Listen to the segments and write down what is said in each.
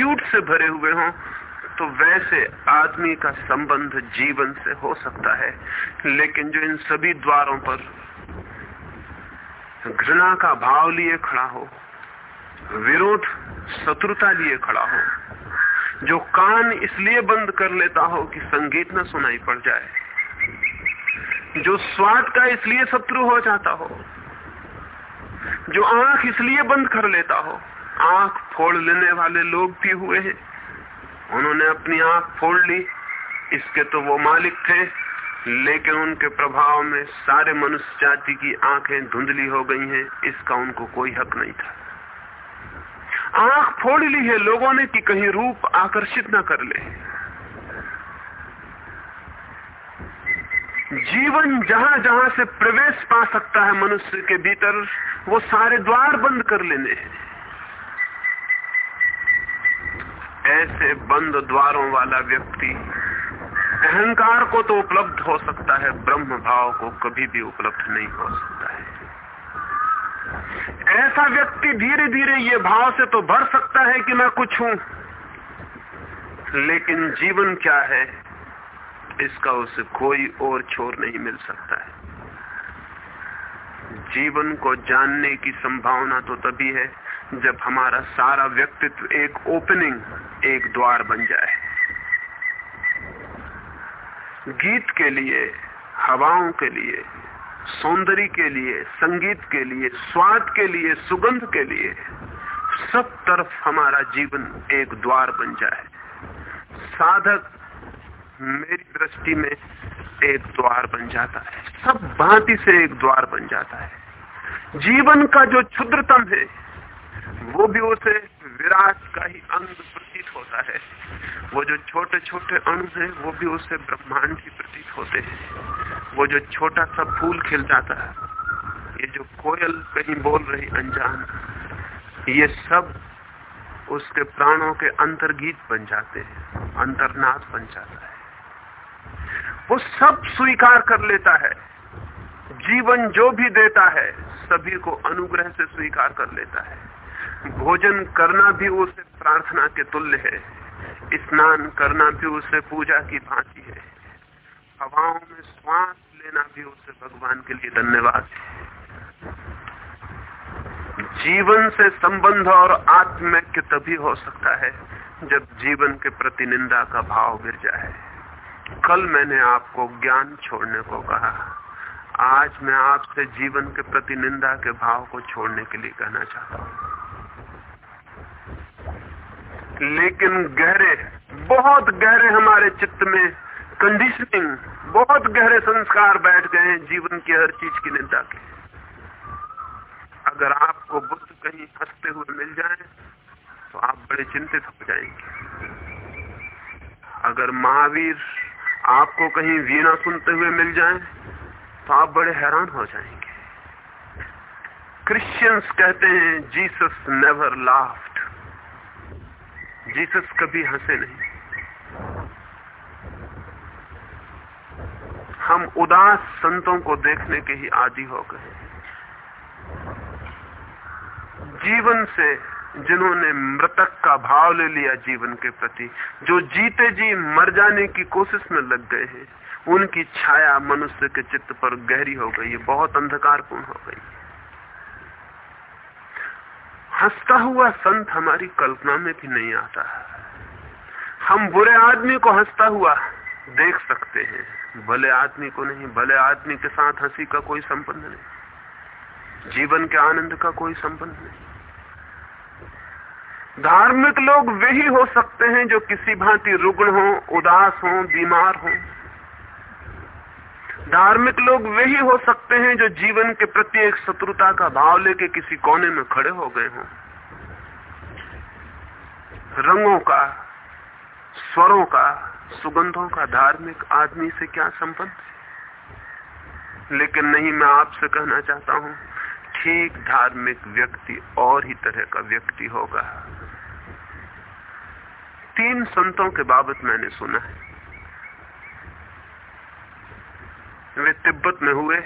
Solitude से भरे हुए हों तो वैसे आदमी का संबंध जीवन से हो सकता है। लेकिन जो इन सभी द्वारों पर घृणा का भाव लिए खड़ा हो, विरोध, शत्रुता लिए खड़ा हो, जो कान इसलिए बंद कर लेता हो कि संगीत न सुनाई पड़ जाए, जो स्वाद का इसलिए शत्रु हो जाता हो, जो आँख इसलिए बंद कर लेता हो आँख फोड़ लेने वाले लोग भी हुए हैं। उन्होंने अपनी आँख फोड़ ली। इसके तो वो मालिक थे, लेकिन उनके प्रभाव में सारे मनुष्य जाति की आँखें धुंधली हो गई हैं। इसका उनको कोई हक नहीं था। आँख फोड़ ली है लोगों ने कि कहीं रूप आकर्षित ना कर ले। जीवन जहाँ जहाँ से प्रवेश पा सकता है मनुष्य के भीतर, वो सारे द्वार बंद कर लेने हैं। ऐसे बंद द्वारों वाला व्यक्ति, अहंकार को तो उपलब्ध हो सकता है, ब्रह्म भाव को कभी भी उपलब्ध नहीं हो सकता है। ऐसा व्यक्ति धीरे धीरे ये भाव से तो भर सकता है कि मैं कुछ हूँ, लेकिन जीवन क्या है, इसका उसे कोई और छोर नहीं मिल सकता है। जीवन को जानने की संभावना तो तभी है जब हमारा सारा व्यक्तित्व एक ओपनिंग, एक द्वार बन जाए। गीत के लिए, हवाओं के लिए, सौंदर्य के लिए, संगीत के लिए, स्वाद के लिए, सुगंध के लिए, सब तरफ़ हमारा जीवन एक द्वार बन जाए। साधक मेरी दृष्टि में एक द्वार बन जाता है। सब भांति से एक द्वार बन जाता है। जीवन का जो क्षुद्रतम है वो भी उसे विराट का ही अंग प्रतीत होता है। वो जो छोटे छोटे अणु हैं, वो भी उससे ब्रह्मांड ही प्रतीत होते हैं। वो जो छोटा सा फूल खिल जाता है, ये जो कोयल कहीं बोल रही अनजान, ये सब उसके प्राणों के अंतर्गीत बन जाते हैं अंतरनाथ बन जाता है। वो सब स्वीकार कर लेता है, जीवन जो भी देता है, सभी को अनुग्रह से स्वीकार कर लेता है। भोजन करना भी उसे प्रार्थना के तुल्य है। स्नान करना भी उसे पूजा की भांति है। हवाओं में श्वास लेना भी उसे भगवान के लिए धन्यवाद है। जीवन से संबंध और आत्मैक्य तभी हो सकता है जब जीवन के प्रति निंदा का भाव गिर जाए। कल मैंने आपको ज्ञान छोड़ने को कहा। आज मैं आपसे जीवन के प्रति निंदा के भाव को छोड़ने के लिए कहना चाहता हूँ। लेकिन गहरे, बहुत गहरे हमारे चित्त में कंडीशनिंग बहुत गहरे संस्कार बैठ गए हैं जीवन की हर चीज़ की निंदा के। अगर आपको बुद्ध कहीं हँसते हुए मिल जाए तो आप बड़े चिंतित हो जाएँगे। अगर महावीर आपको कहीं वीणा सुनते हुए मिल जाए तो आप बड़े हैरान हो जाएँगे। क्रिश्चियंस कहते हैं जीसस नेवर लाफ्ट जीसस कभी हंसे नहीं। हम उदास संतों को देखने के ही आदि हो गए जीवन से जिन्होंने मृतक का भाव ले लिया जीवन के प्रति, जो जीते जी मर जाने की कोशिश में लग गए हैं, उनकी छाया मनुष्य के चित्त पर गहरी हो गई है बहुत अंधकारपूर्ण हो गई। हंसता हुआ संत हमारी कल्पना में भी नहीं आता हम बुरे आदमी को हंसता हुआ देख सकते हैं। भले आदमी को नहीं, भले आदमी के साथ हँसी का कोई संबंध नहीं। जीवन के आनंद का कोई संबंध नहीं। धार्मिक लोग वही हो सकते हैं जो किसी भांति रुग्ण हो, उदास हो, बीमार हो। धार्मिक लोग वही हो सकते हैं जो जीवन के प्रति एक शत्रुता का भाव लेके किसी कोने में खड़े हो गए हों। रंगों का, स्वरों का, सुगंधों का धार्मिक आदमी से क्या संबंध लेकिन नहीं, मैं आपसे कहना चाहता हूँ, ठीक धार्मिक व्यक्ति और ही तरह का व्यक्ति होगा। तीन संतों के बाबत मैंने सुना है। वे तिब्बत में हुए,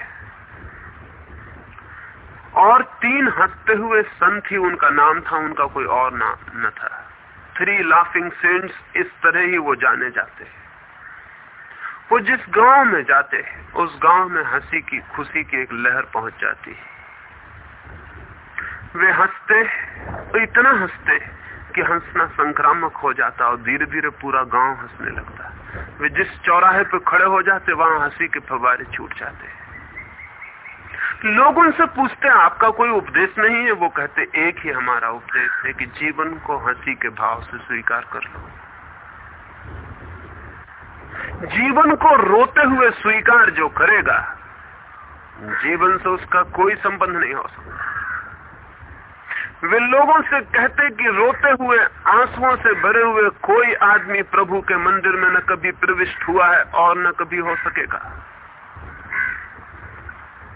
और तीन हँसते हुए संत ही उनका नाम था, उनका कोई और नाम न था। थ्री लाफिंग सेंट्स इस तरह ही वो जाने जाते हैं। वो जिस गाँव में जाते हैं, उस गाँव में हँसी की, खुशी की एक लहर पहुँच जाती है। वे हँसते इतना हँसते कि हंसना संक्रामक हो जाता और धीरे धीरे पूरा गाँव हंसने लगता वे जिस चौराहे पे खड़े हो जाते, वहाँ हँसी के फवारे छूट जाते। लोग उनसे पूछते हैं आपका कोई उपदेश नहीं है? वो कहते, एक ही हमारा उपदेश है कि जीवन को हँसी के भाव से स्वीकार कर लो। जीवन को रोते हुए स्वीकार जो करेगा, जीवन से उसका कोई संबंध नहीं हो सकता। वे लोगों से कहते कि रोते हुए, आंसुओं से भरे हुए कोई आदमी प्रभु के मंदिर में न कभी प्रविष्ट हुआ है और न कभी हो सकेगा।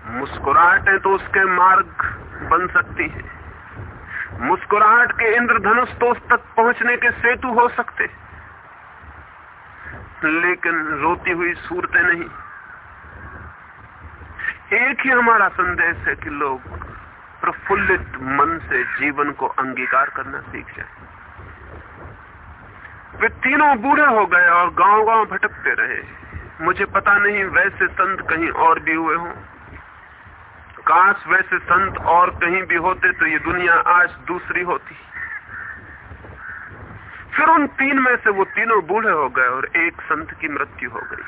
मुस्कुराहटें तो उसके मार्ग बन सकती है। मुस्कुराहट के इंद्रधनुष तो उस तक पहुँचने के सेतु हो सकते लेकिन रोती हुई सूरतें नहीं। एक ही हमारा संदेश है कि लोग प्रफुल्लित मन से जीवन को अंगीकार करना सीख जाए। वे तीनों बूढ़े हो गए और गाँव गाँव भटकते रहे। मुझे पता नहीं वैसे संत कहीं और भी हुए हों। काश वैसे संत और कहीं भी होते तो ये दुनिया आज दूसरी होती। फिर उन तीन में से वो तीनों बूढ़े हो गए और एक संत की मृत्यु हो गई।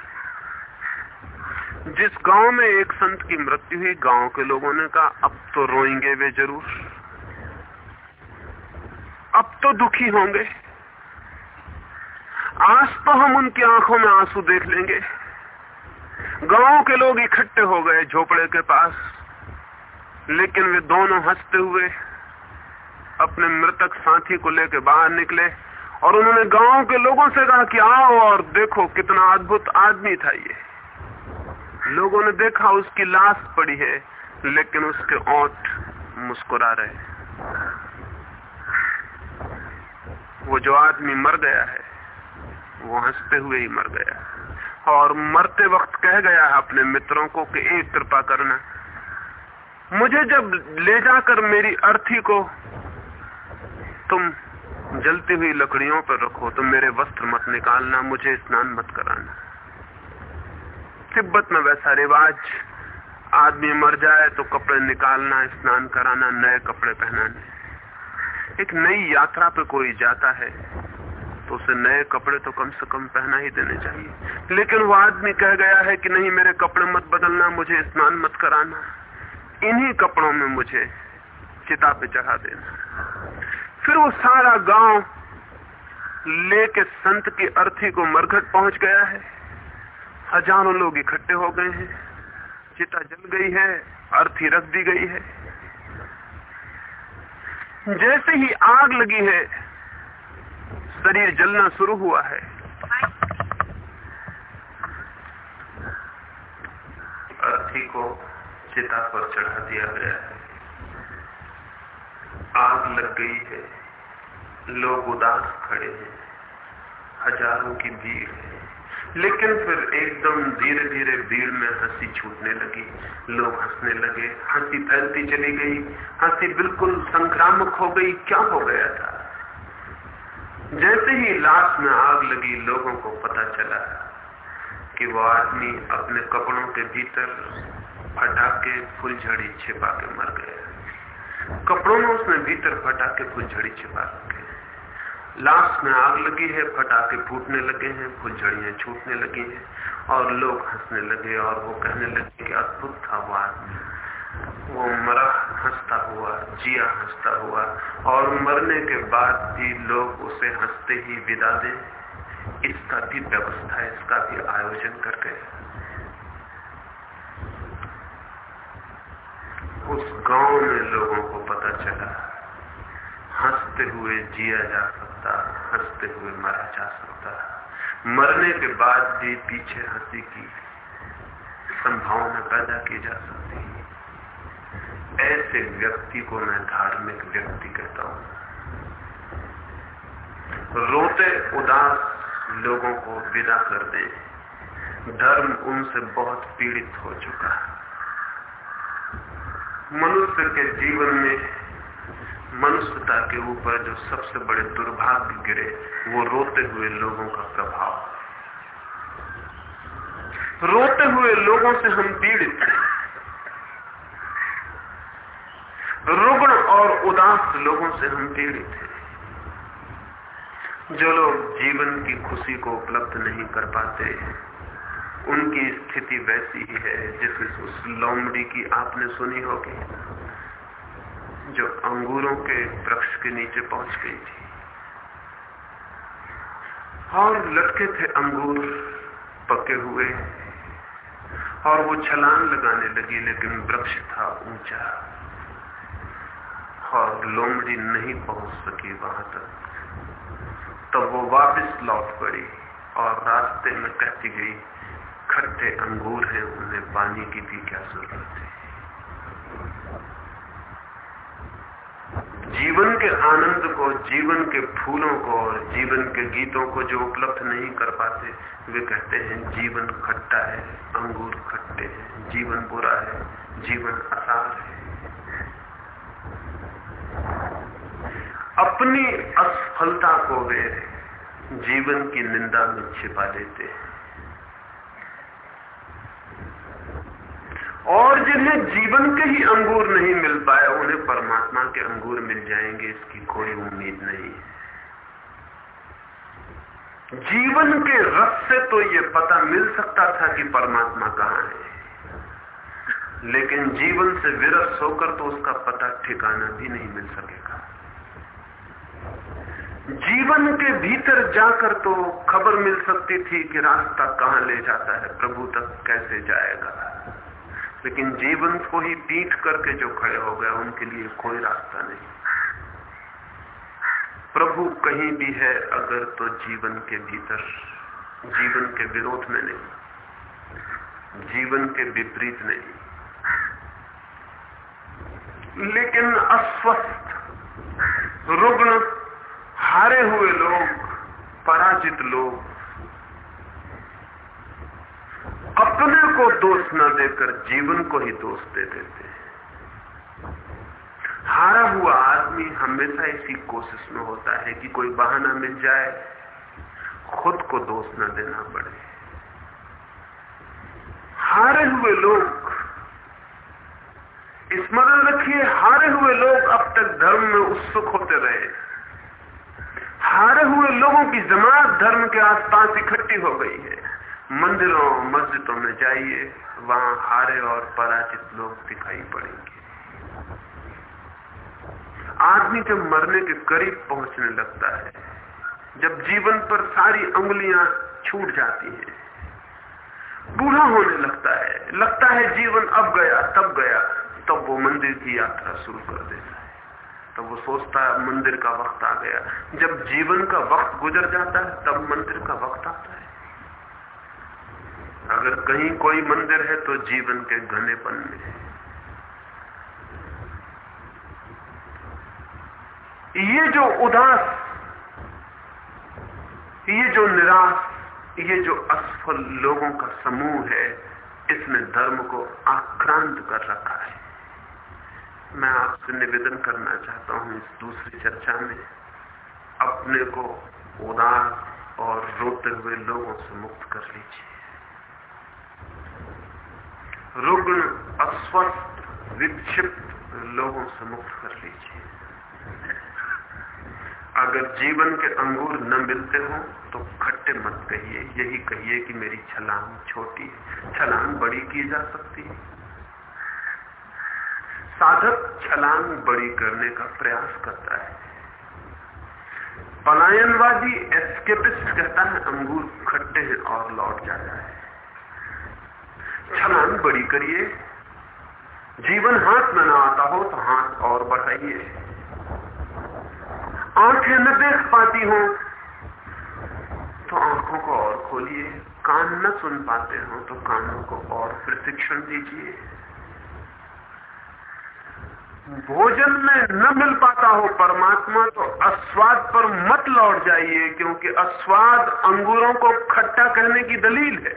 जिस गाँव में एक संत की मृत्यु हुई, गाँव के लोगों ने कहा, अब तो रोएँगे वे ज़रूर। अब तो दुखी होंगे। आज तो हम उनकी आँखों में आँसू देख लेंगे। गाँव के लोग इकट्ठे हो गए झोपड़े के पास, लेकिन वे दोनों हँसते हुए अपने मृतक साथी को लेकर बाहर निकले और उन्होंने गाँव के लोगों से कहा कि आओ और देखो कितना अद्भुत आदमी था ये। लोगों ने देखा उसकी लाश पड़ी है, लेकिन उसके ओठ मुस्कुरा रहे वो जो आदमी मर गया है, वो हँसते हुए ही मर गया और मरते वक्त कह गया अपने मित्रों को कि एक कृपा करना। मुझे जब ले जाकर मेरी अर्थी को तुम जलती हुई लकड़ियों पर रखो तो मेरे वस्त्र मत निकालना, मुझे स्नान मत कराना। तिब्बत में वैसा रिवाज, आदमी मर जाए तो कपड़े निकालना, स्नान कराना, नए कपड़े पहनाने। एक नई यात्रा पे कोई जाता है तो उसे नए कपड़े तो कम से कम पहना ही देने चाहिए। लेकिन वो आदमी कह गया है कि नहीं, मेरे कपड़े मत बदलना, मुझे स्नान मत कराना। इन्हीं कपड़ों में मुझे चिता पे चढ़ा देना। फिर वो सारा गाँव लेके संत की अर्थी को मरघट पहुँच गया है। हज़ारों लोग इकट्ठे हो गए हैं। चिता जल गई है, अर्थी रख दी गई है। जैसे ही आग लगी है, शरीर जलना शुरू हुआ है। अर्थी को चिता पर चढ़ा दिया गया है। आग लग गई है। लोग उदास खड़े हैं। हज़ारों की भीड़ है। लेकिन फिर एकदम धीरे धीरे भीड़ में हँसी छूटने लगी। लोग हंसने लगे। हँसी फैलती चली गई। हँसी बिल्कुल संक्रामक हो गई। क्या हो गया था? जैसे ही लाश में आग लगी, लोगों को पता चला कि वो आदमी अपने कपड़ों के भीतर फटाके, फुलझड़ी छिपा के मर गया। कपड़ों में उसने भीतर फटाके, फुलझड़ी छिपा के लाश में आग लगी है फटाके फूटने लगे हैं, फुलझड़ियाँ छूटने लगी हैं और लोग हंसने लगे और वो कहने लगे कि अद्भुत था वो वो मरा हंसता हुआ, जिया हंसता हुआ और मरने के बाद भी लोग उसे हँसते ही विदा दे। इसका भी व्यवस्था, इसका भी आयोजन कर गए। उस गाँव में लोगों को पता चला, हँसते हुए जिया जा सकता हँसते हुए मरा जा सकता। मरने के बाद भी पीछे हँसी की, संभावना पैदा की जा सकती है। ऐसे व्यक्ति को मैं धार्मिक व्यक्ति कहता हूँ। रोते उदास लोगों को विदा कर दे। धर्म उनसे बहुत पीड़ित हो चुका है। मनुष्य के जीवन में मनुष्यता के ऊपर जो सबसे बड़े दुर्भाग्य गिरे, वो रोते हुए लोगों का प्रभाव। रोते हुए लोगों से हम पीड़ित रुग्ण और उदास लोगों से हम पीड़ित हैं। जो लोग जीवन की खुशी को उपलब्ध नहीं कर पाते, उनकी स्थिति वैसी ही है जिस उस लोमड़ी की आपने सुनी होगी। जो अंगूरों के वृक्ष के नीचे पहुँच गई थी। और लटके थे अंगूर पके हुए, और वो छलांग लगाने लगी, लेकिन वृक्ष था ऊँचा, और लोमड़ी नहीं पहुँच सकी वहाँ तक। तब वो वापस लौट पड़ी, और रास्ते में कहती गई खट्टे अंगूर हैं, उन्हें पानी की भी क्या ज़रूरत है? जीवन के आनंद को, जीवन के फूलों को और जीवन के गीतों को जो उपलब्ध नहीं कर पाते, वे कहते हैं, जीवन खट्टा है, अंगूर खट्टे हैं, जीवन बुरा है, जीवन आसार है। अपनी असफलता को वे जीवन की निंदा में छिपा देते हैं। और जिन्हें जीवन के ही अंगूर नहीं मिल पाए उन्हें परमात्मा के अंगूर मिल जाएँगे, इसकी कोई उम्मीद नहीं। जीवन के रस से तो ये पता मिल सकता था कि परमात्मा कहाँ है। लेकिन जीवन से विरस होकर तो उसका पता ठिकाना भी नहीं मिल सकेगा। जीवन के भीतर जाकर तो खबर मिल सकती थी कि रास्ता कहाँ ले जाता है, प्रभु तक कैसे जाएगा। लेकिन जीवन को ही पीठ करके जो खड़े हो गए, उनके लिए कोई रास्ता नहीं। प्रभु कहीं भी है, अगर तो जीवन के भीतर, जीवन के विरोध में नहीं, जीवन के विपरीत नहीं। लेकिन अस्वस्थ, रुग्ण, हारे हुए लोग, पराजित लोग अपने को दोष न देकर जीवन को ही दोष दे देते हैं। हारा हुआ आदमी हमेशा इसी कोशिश में होता है कि कोई बहाना मिल जाए, खुद को दोष न देना पड़े। हारे हुए लोग, स्मरण रखिए, हारे हुए लोग अब तक धर्म में उत्सुक होते रहे। हारे हुए लोगों की जमात धर्म के आसपास इकट्ठी हो गई है। मंदिरों, मस्जिदों में जाइए, वहाँ हारे और पराजित लोग दिखाई पड़ेंगे। आदमी जब मरने के करीब पहुँचने लगता है। जब जीवन पर सारी उंगलियाँ छूट जाती हैं, बूढ़ा होने लगता है। लगता है जीवन अब गया, तब गया। तब वो मंदिर की यात्रा शुरू कर देता है। तब वो सोचता है, मंदिर का वक्त आ गया। जब जीवन का वक्त गुजर जाता है, तब मंदिर का वक्त आता है। अगर कहीं कोई मंदिर है तो जीवन के घनेपन में। ये जो उदास, ये जो निराश, ये जो असफल लोगों का समूह है, इसने धर्म को आक्रांत कर रखा है। मैं आपसे निवेदन करना चाहता हूँ इस दूसरी चर्चा में, अपने को उदास और रोते हुए लोगों से मुक्त कर लीजिए। रुग्ण अस्वस्थ, विक्षिप्त लोगों से मुक्त कर लीजिए। अगर जीवन के अंगूर न मिलते हो तो खट्टे मत कहिए। यही कहिए कि मेरी छलांग छोटी है। छलांग बड़ी की जा सकती है। साधक छलांग बड़ी करने का प्रयास करता है। पलायनवादी एस्केपिस्ट कहता है, अंगूर खट्टे हैं और लौट जाता है। छलांग बड़ी करिए। जीवन हाथ में ना आता हो तो हाथ और बढ़ाइए आँखें न देख पाती हो तो आँखों को और खोलिए। कान न सुन पाते हो तो कानों को और प्रशिक्षण दीजिए। भोजन में न मिल पाता हो परमात्मा तो अस्वाद पर मत लौट जाइए, क्योंकि अस्वाद अंगूरों को खट्टा करने की दलील है।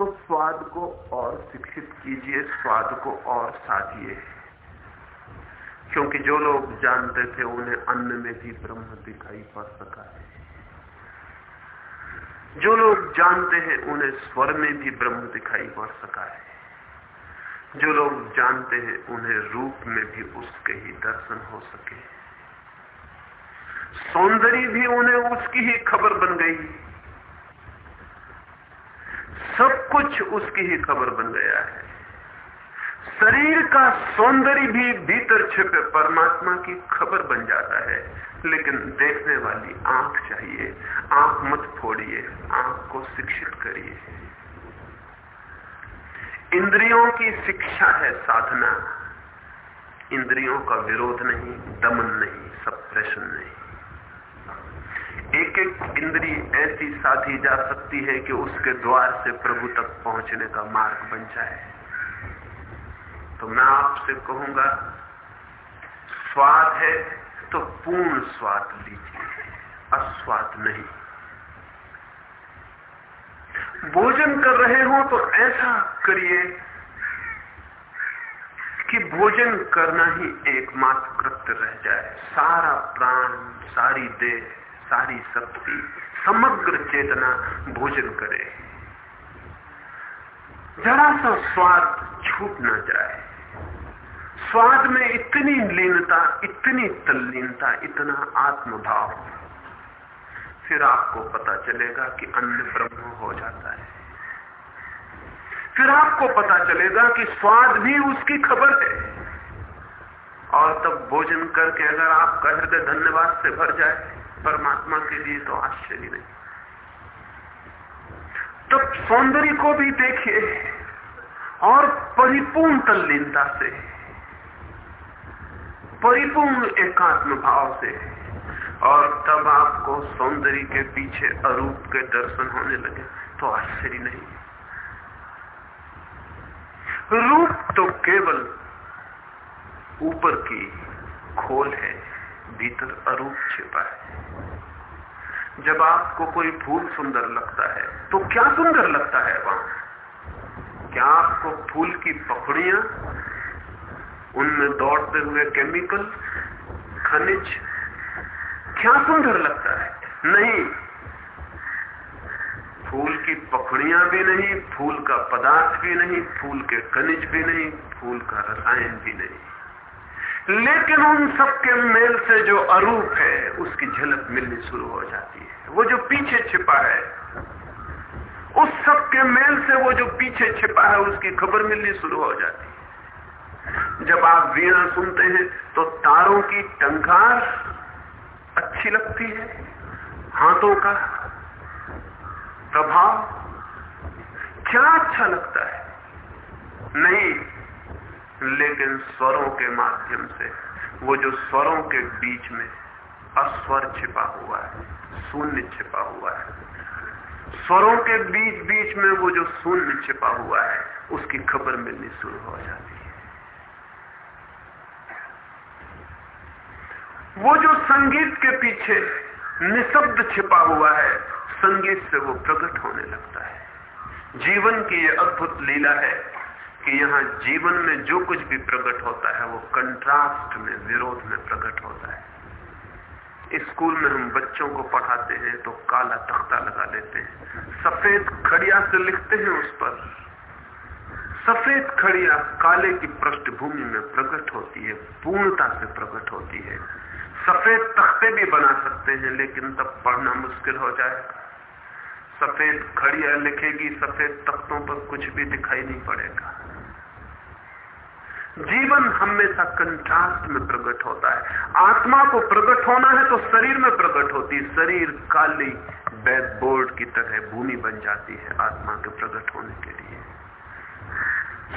तो स्वाद को और शिक्षित कीजिए, स्वाद को और साधिए क्योंकि जो लोग जानते थे, उन्हें अन्न में भी ब्रह्म दिखाई पड़ सका है। जो लोग जानते हैं, उन्हें स्वर में भी ब्रह्म दिखाई पड़ सका है। जो लोग जानते हैं, उन्हें रूप में भी उसके ही दर्शन हो सके। सौंदर्य भी उन्हें उसकी ही खबर बन गई। सब कुछ उसकी ही खबर बन गया है। शरीर का सौंदर्य भी भीतर छिपे परमात्मा की खबर बन जाता है। लेकिन देखने वाली आँख चाहिए। आँख मत फोड़िए। आँख को शिक्षित करिए। इंद्रियों की शिक्षा है साधना। इंद्रियों का विरोध नहीं, दमन नहीं सप्रेशन नहीं। एक एक इंद्री ऐसी साधी जा सकती है कि उसके द्वार से प्रभु तक पहुँचने का मार्ग बन जाए। तो मैं आपसे कहूँगा, स्वाद है तो पूर्ण स्वाद लीजिए, अस्वाद नहीं। भोजन कर रहे हो तो ऐसा करिए कि भोजन करना ही एकमात्र कृत्य रह जाए। सारा प्राण, सारी देह सारी शक्ति समग्र चेतना भोजन करे। जरा सा स्वाद छूट ना जाए। स्वाद में इतनी लीनता, इतनी तल्लीनता, इतना आत्मभाव। फिर आपको पता चलेगा कि अन्न ब्रह्म हो जाता है। फिर आपको पता चलेगा कि स्वाद भी उसकी खबर है। और तब भोजन करके अगर आपका हृदय धन्यवाद से भर जाए परमात्मा के लिए तो आश्चर्य नहीं। तब सौंदर्य को भी देखिए और परिपूर्ण तल्लीनता से, परिपूर्ण एकात्म भाव से, और तब आपको सौंदर्य के पीछे अरूप के दर्शन होने लगे तो आश्चर्य नहीं। रूप तो केवल ऊपर की खोल है। भीतर अरूप छिपा है। जब आपको कोई फूल सुंदर लगता है तो क्या सुंदर लगता है वहाँ? क्या आपको फूल की पखड़ियाँ उनमें दौड़ते हुए केमिकल खनिज, क्या सुंदर लगता है? नहीं। फूल की पखड़ियाँ भी नहीं, फूल का पदार्थ भी नहीं, फूल के खनिज भी नहीं, फूल का रसायन भी नहीं। लेकिन उन सबके मेल से जो अरूप है, उसकी झलक मिलनी शुरू हो जाती है। वो जो पीछे छिपा है, उस सब के मेल से वो जो पीछे छिपा है, उसकी खबर मिलनी शुरू हो जाती है। जब आप वीणा सुनते हैं तो तारों की टंकार अच्छी लगती है, हाथों का प्रभाव क्या अच्छा लगता है? नहीं लेकिन स्वरों के माध्यम से, वो जो स्वरों के बीच में अस्वर छिपा हुआ है, शून्य छिपा हुआ है। स्वरों के बीच बीच में वो जो शून्य छिपा हुआ है, उसकी खबर मिलनी शुरू हो जाती है। वो जो संगीत के पीछे निशब्द छिपा हुआ है, संगीत से वो प्रकट होने लगता है। जीवन की ये अद्भुत लीला है कि यहाँ जीवन में जो कुछ भी प्रकट होता है, वो कंट्रास्ट में, विरोध में प्रकट होता है। स्कूल में हम बच्चों को पढ़ाते हैं तो काला तख्ता लगा लेते हैं। सफ़ेद खड़िया से लिखते हैं उस पर। सफ़ेद खड़िया काले की पृष्ठभूमि में प्रकट होती है, पूर्णता से प्रकट होती है। सफ़ेद तख्ते भी बना सकते हैं, लेकिन तब पढ़ना मुश्किल हो जाएगा। सफ़ेद खड़िया लिखेगी, सफ़ेद तख्तों पर कुछ भी दिखाई नहीं पड़ेगा। जीवन हमेशा कंट्रास्ट में प्रकट होता है। आत्मा को प्रकट होना है तो शरीर में प्रकट होती है। शरीर काली बैकबोर्ड की तरह भूमि बन जाती है आत्मा के प्रकट होने के लिए।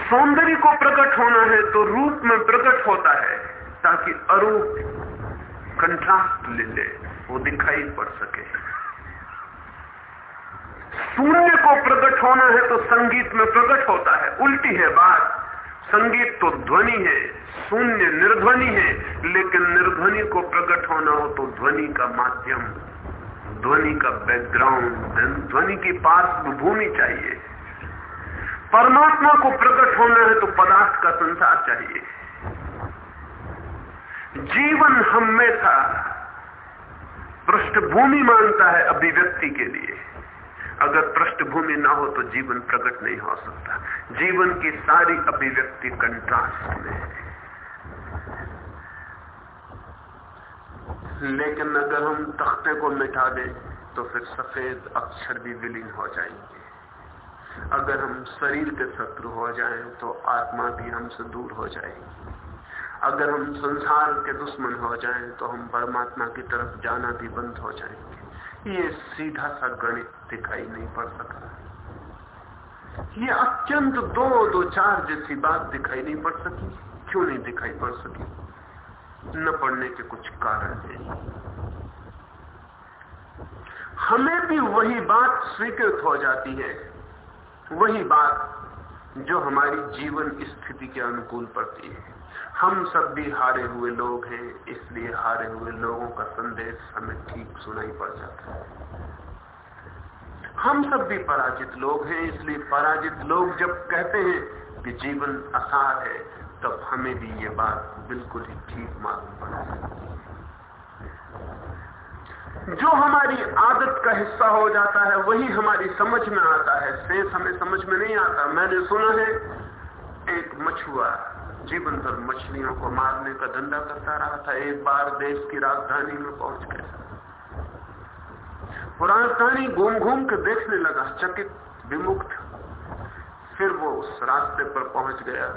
सौंदर्य को प्रकट होना है तो रूप में प्रकट होता है, ताकि अरूप कंट्रास्ट ले ले, वो दिखाई पड़ सके। सूर्य को प्रकट होना है तो संगीत में प्रकट होता है। उल्टी है बात। संगीत तो ध्वनि है, शून्य निर्ध्वनि है, लेकिन निर्ध्वनि को प्रकट होना हो तो ध्वनि का माध्यम, ध्वनि का बैकग्राउंड ध्वनि की पार्श्वभूमि चाहिए। परमात्मा को प्रकट होना है तो पदार्थ का संसार चाहिए। जीवन हम में था पृष्ठभूमि मानता है अभिव्यक्ति के लिए। अगर पृष्ठभूमि ना हो तो जीवन प्रकट नहीं हो सकता। जीवन की सारी अभिव्यक्ति कंट्रास्ट में है। लेकिन अगर हम तख्ते को मिटा दें तो फिर सफ़ेद अक्षर भी विलीन हो जाएँगे। अगर हम शरीर के शत्रु हो जाएँ तो आत्मा भी हमसे दूर हो जाएगी। अगर हम संसार के दुश्मन हो जाएँ तो हम परमात्मा की तरफ़ जाना भी बंद हो जाएँगे। ये सीधा सा गणित दिखाई नहीं पड़ सकता। ये अत्यंत दो दो चार जैसी बात दिखाई नहीं पड़ सकी। क्यों नहीं दिखाई पड़ सकी? न पढ़ने के कुछ कारण है हमें भी वही बात स्वीकृत हो जाती है। वही बात जो हमारी जीवन स्थिति के अनुकूल पड़ती है। हम सब भी हारे हुए लोग हैं, इसलिए हारे हुए लोगों का संदेश हमें ठीक सुनाई पड़ जाता है। हम सब भी पराजित लोग हैं, इसलिए पराजित लोग जब कहते हैं कि जीवन आसार है, तब हमें भी ये बात बिल्कुल ही ठीक मालूम पड़ है। जो हमारी आदत का हिस्सा हो जाता है, वही हमारी समझ में आता है। शेष हमें समझ में नहीं आता। मैंने सुना है, एक मछुआ जीवन भर मछलियों को मारने का धंधा करता रहा था, एक बार देश की राजधानी में पहुँच गया। राजधानी घूम घूम के देखने लगा, चकित, विमुक्त। फिर वो उस रास्ते पर पहुँच गया,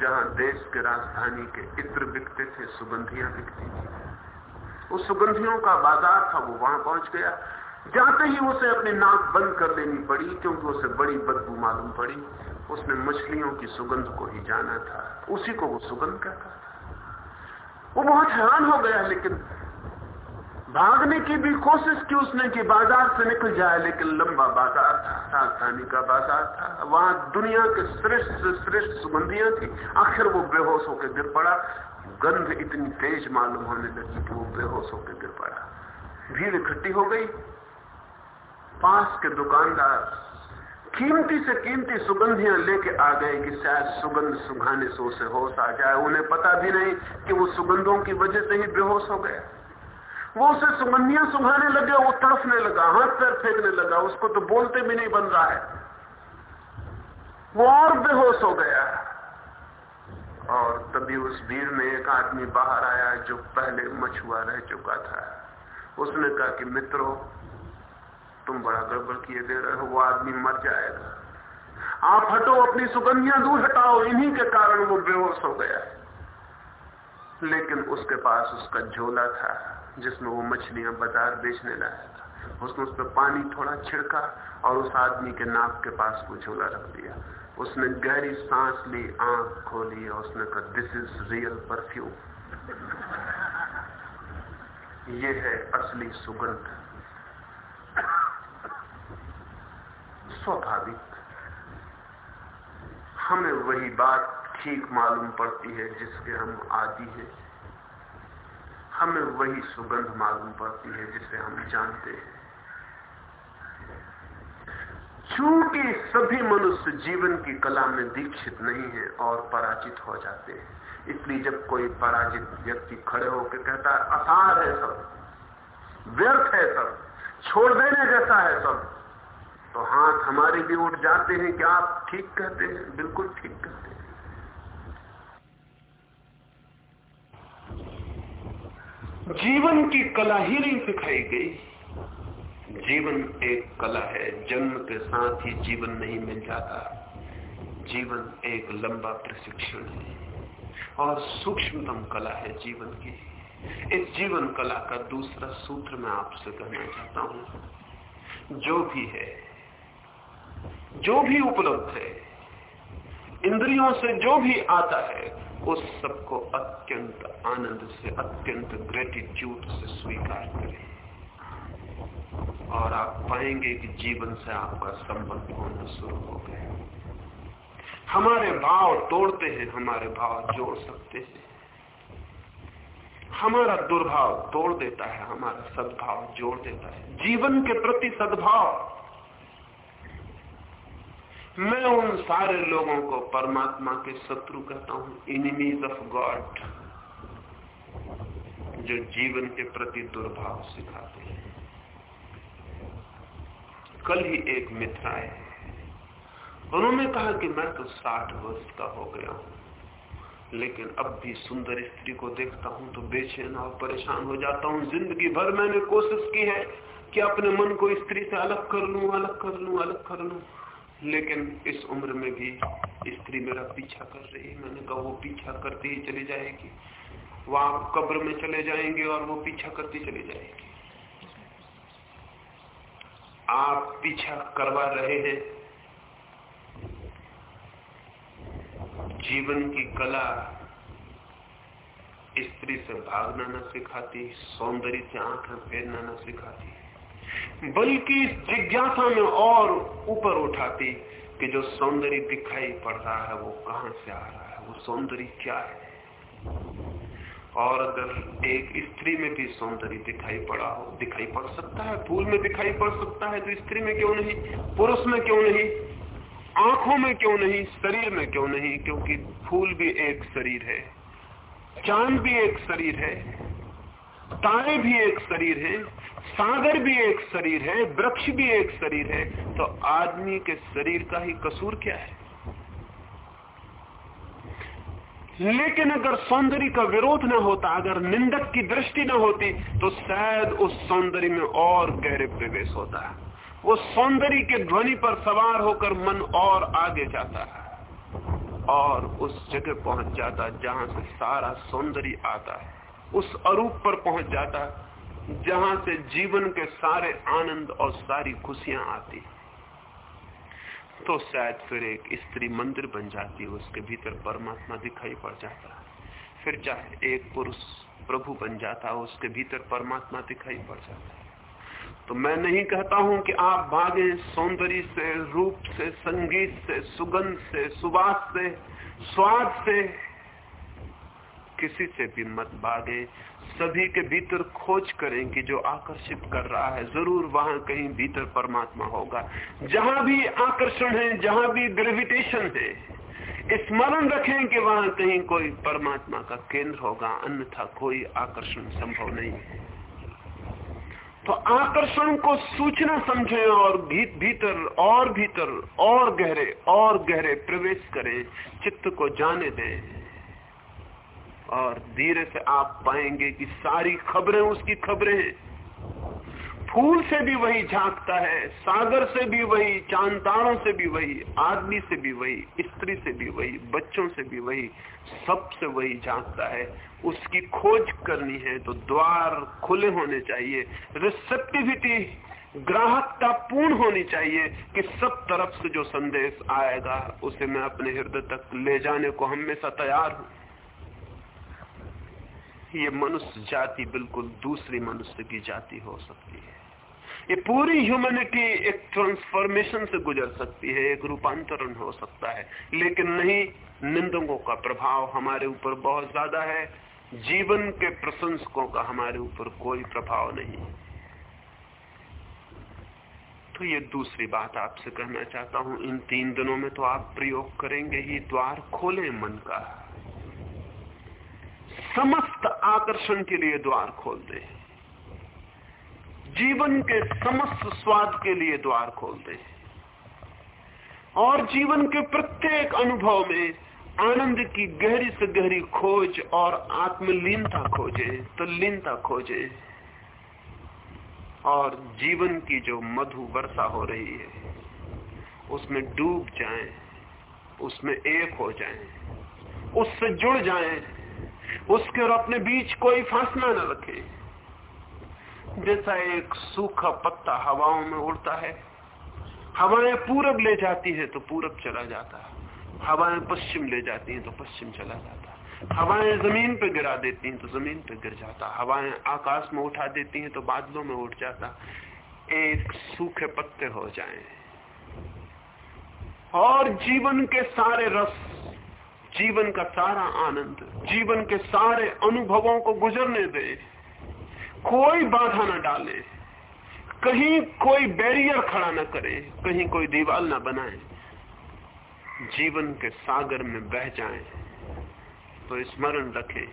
जहाँ देश के राजधानी के इत्र बिकते थे, सुगंधियाँ बिकती थी। उस सुगंधियों का बाज़ार था, वो वहाँ पहुँच गया। जाते ही उसे अपनी नाक बंद कर लेनी पड़ी, क्योंकि उसे बड़ी बदबू मालूम पड़ी। उसने मछलियों की सुगंध को ही जाना था। उसी को वो सुगंध कहता था। वो बहुत हैरान हो गया, लेकिन भागने की भी कोशिश की उसने कि बाज़ार से निकल जाए, लेकिन लंबा बाज़ार था राजधानी का बाज़ार था। वहाँ दुनिया के श्रेष्ठ से श्रेष्ठ सुगंधियाँ थी। आखिर वो बेहोश होकर गिर पड़ा। गंध इतनी तेज मालूम होने लगी कि वो बेहोश होकर गिर पड़ा। भीड़ इकट्ठी हो गई। पास के दुकानदार कीमती से कीमती सुगंधियाँ लेके आ गए कि शायद सुगंध सुखाने से उसे होश आ जाए। उन्हें पता भी नहीं कि वो सुगंधों की वजह से ही बेहोश हो गया वो उसे सुगंधियाँ सुखाने लगे, वो तड़फने लगा, हाथ पैर फेंकने लगा। उसको तो बोलते भी नहीं बन रहा है। वो और बेहोश हो गया। और तभी उस भीड़ में एक आदमी बाहर आया जो पहले मछुआ रह चुका था। उसने कहा कि मित्रों तुम बड़ा गड़बड़ किए दे रहे हो, वो आदमी मर जाएगा। आप हटो, अपनी सुगंधियाँ दूर हटाओ, इन्हीं के कारण वो बेहोश हो गया। लेकिन उसके पास उसका झोला था, जिसमें वो मछलियाँ बाज़ार बेचने लाया था। उसने उस पर पानी थोड़ा छिड़का और उस आदमी के नाक के पास वो झोला रख दिया। उसने गहरी सांस ली, आँख खोली और उसने कहा दिस इज़ रियल परफ्यूम ये है असली सुगंध। स्वाभाविक हमें वही बात ठीक मालूम पड़ती है जिसके हम आदि हैं। हमें वही सुगंध मालूम पड़ती है जिसे हम जानते हैं। चूँकि सभी मनुष्य जीवन की कला में दीक्षित नहीं है और पराजित हो जाते हैं, इसलिए जब कोई पराजित व्यक्ति खड़े होकर कहता है, असार है सब, व्यर्थ है सब, छोड़ देने जैसा है सब तो हाथ हमारे भी उठ जाते हैं क्या आप ठीक कहते हैं बिल्कुल ठीक कहते हैं। जीवन की कला ही नहीं सिखाई गई। जीवन एक कला है जन्म के साथ ही जीवन नहीं मिल जाता। जीवन एक लंबा प्रशिक्षण है और सूक्ष्मतम कला है जीवन की। इस जीवन कला का दूसरा सूत्र मैं आपसे कहना चाहता हूँ। जो भी है जो भी उपलब्ध है, इंद्रियों से जो भी आता है, उस सबको अत्यंत आनंद से, अत्यंत ग्रेटिट्यूड से स्वीकार करें। और आप पाएँगे कि जीवन से आपका संबंध होना शुरू हो गया हमारे भाव तोड़ते हैं, हमारे भाव जोड़ सकते हैं। हमारा दुर्भाव तोड़ देता है, हमारा सद्भाव जोड़ देता है। जीवन के प्रति सद्भाव मैं उन सारे लोगों को परमात्मा के शत्रु कहता हूँ इनिमीज ऑफ़ गॉड जो जीवन के प्रति दुर्भाव सिखाते हैं। कल ही एक मित्र आए उन्होंने कहा कि मैं तो साठ वर्ष का हो गया हूँ, लेकिन अब भी सुंदर स्त्री को देखता हूँ तो बेचैन और परेशान हो जाता हूँ। ज़िंदगी भर मैंने कोशिश की है कि अपने मन को स्त्री से अलग कर लू, अलग कर लू, अलग कर लूँ। लेकिन इस उम्र में भी स्त्री मेरा पीछा कर रही है। मैंने कहा, वो पीछा करती ही चली जाएगी। वो आप कब्र में चले जाएँगे और वो पीछा करती चली जाएगी। आप पीछा करवा रहे हैं। जीवन की कला स्त्री से भागना न सिखाती, सौंदर्य से आँखें फेरना न सिखाती। बल्कि जिज्ञासा में और ऊपर उठाती कि जो सौंदर्य दिखाई पड़ रहा है, वो कहाँ से आ रहा है? वो सौंदर्य क्या है? और अगर एक स्त्री में भी सौंदर्य दिखाई पड़ा हो, दिखाई पड़ सकता है? फूल में दिखाई पड़ सकता है? तो स्त्री में क्यों नहीं? पुरुष में क्यों नहीं? आँखों में क्यों नहीं? शरीर में क्यों नहीं? क्योंकि फूल भी एक शरीर है, चाँद भी एक शरीर है, तारे भी एक शरीर है। सागर भी एक शरीर है, वृक्ष भी एक शरीर है तो आदमी के शरीर का ही कसूर क्या है? लेकिन अगर सौंदर्य का विरोध न होता, अगर निंदक की दृष्टि न होती तो शायद उस सौंदर्य में और गहरे प्रवेश होता है। वो सौंदर्य के ध्वनि पर सवार होकर मन और आगे जाता है और उस जगह पहुँच जाता जहाँ से सारा सौंदर्य आता है। उस अरूप पर पहुँच जाता जहाँ से जीवन के सारे आनंद और सारी खुशियाँ आती तो शायद फिर एक स्त्री मंदिर बन जाती है, उसके भीतर परमात्मा दिखाई पड़ जाता फिर चाहे एक पुरुष प्रभु बन जाता है, उसके भीतर परमात्मा दिखाई पड़ जाता तो मैं नहीं कहता हूँ कि आप भागे सौंदर्य से, रूप से, संगीत से, सुगंध से सुबास से, स्वाद से। किसी से भी मत भागे। सभी के भीतर खोज करें कि जो आकर्षित कर रहा है ज़रूर वहाँ कहीं भीतर परमात्मा होगा। जहाँ भी आकर्षण है जहाँ भी ग्रेविटेशन है स्मरण रखें कि वहाँ कहीं कोई परमात्मा का केंद्र होगा अन्यथा कोई आकर्षण संभव नहीं है। तो आकर्षण को सूचना समझें और भी, भीतर और भीतर और गहरे और गहरे प्रवेश करें चित्त को जाने दें। और धीरे से आप पाएँगे कि सारी खबरें उसकी खबरें हैं। फूल से भी वही झांकता है, सागर से भी वही चांदारों से भी वही, आदमी से भी वही, स्त्री से भी वही, बच्चों से भी वही सबसे वही झांकता है। उसकी खोज करनी है तो द्वार खुले होने चाहिए रिसेप्टिविटी ग्राहकता पूर्ण होनी चाहिए कि सब तरफ़ से जो संदेश आएगा, उसे मैं अपने हृदय तक ले जाने को हमेशा तैयार हूँ। ये मनुष्य जाति बिल्कुल दूसरी मनुष्य की जाति हो सकती है। ये पूरी ह्यूमैनिटी एक ट्रांसफॉर्मेशन से गुजर सकती है, एक रूपांतरण हो सकता है। लेकिन नहीं निंदकों का प्रभाव हमारे ऊपर बहुत ज़्यादा है। जीवन के प्रशंसकों का हमारे ऊपर कोई प्रभाव नहीं। तो ये दूसरी बात आपसे कहना चाहता हूँ, इन तीन दिनों में तो आप प्रयोग करेंगे ही, द्वार खोले मन का। समस्त आकर्षण के लिए द्वार खोल दे। जीवन के समस्त स्वाद के लिए द्वार खोल दे। और जीवन के प्रत्येक अनुभव में आनंद की गहरी से गहरी खोज और आत्मलीनता खोजे तो लीनता खोजे। और जीवन की जो मधु वर्षा हो रही है उसमें डूब जाएँ, उसमें एक हो जाएँ, उससे जुड़ जाएँ, उसके और अपने बीच कोई फासला न रखे। जैसा एक सूखा पत्ता हवाओं में उड़ता है, हवाएँ पूरब ले जाती है तो पूरब चला जाता है, हवाएँ पश्चिम ले जाती हैं तो पश्चिम चला जाता है, हवाएँ ज़मीन पर गिरा देती हैं तो ज़मीन पर गिर जाता हवाएँ आकाश में उठा देती हैं तो बादलों में उठ जाता एक सूखे पत्ते हो जाएँ। और जीवन के सारे रस जीवन का सारा आनंद, जीवन के सारे अनुभवों को गुजरने दे। कोई बाधा न डाले, कहीं कोई बैरियर खड़ा न करे, कहीं कोई दीवार न बनाए। जीवन के सागर में बह जाए तो स्मरण रखें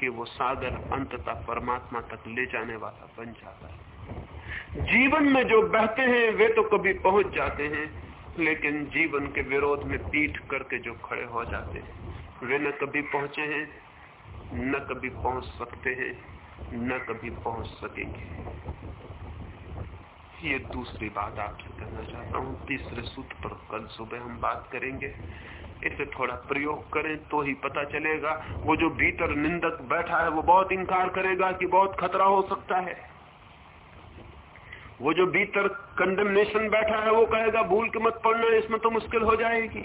कि वो सागर अंततः परमात्मा तक ले जाने वाला बन जाता है। जीवन में जो बहते हैं, वे तो कभी पहुँच जाते हैं। लेकिन जीवन के विरोध में पीठ करके जो खड़े हो जाते हैं, वे न कभी पहुँचे हैं, न कभी पहुँच सकते हैं, न कभी पहुँच सकेंगे। ये दूसरी बात आपसे कहना चाहता हूँ, तीसरे सूत्र पर कल सुबह हम बात करेंगे। इसे थोड़ा प्रयोग करें तो ही पता चलेगा, वो जो भीतर निंदक बैठा है, वो बहुत इनकार करेगा कि बहुत खतरा हो सकता है। वो जो भीतर कंडेमनेशन बैठा है, वो कहेगा, भूल के मत पड़ना, इसमें तो मुश्किल हो जाएगी।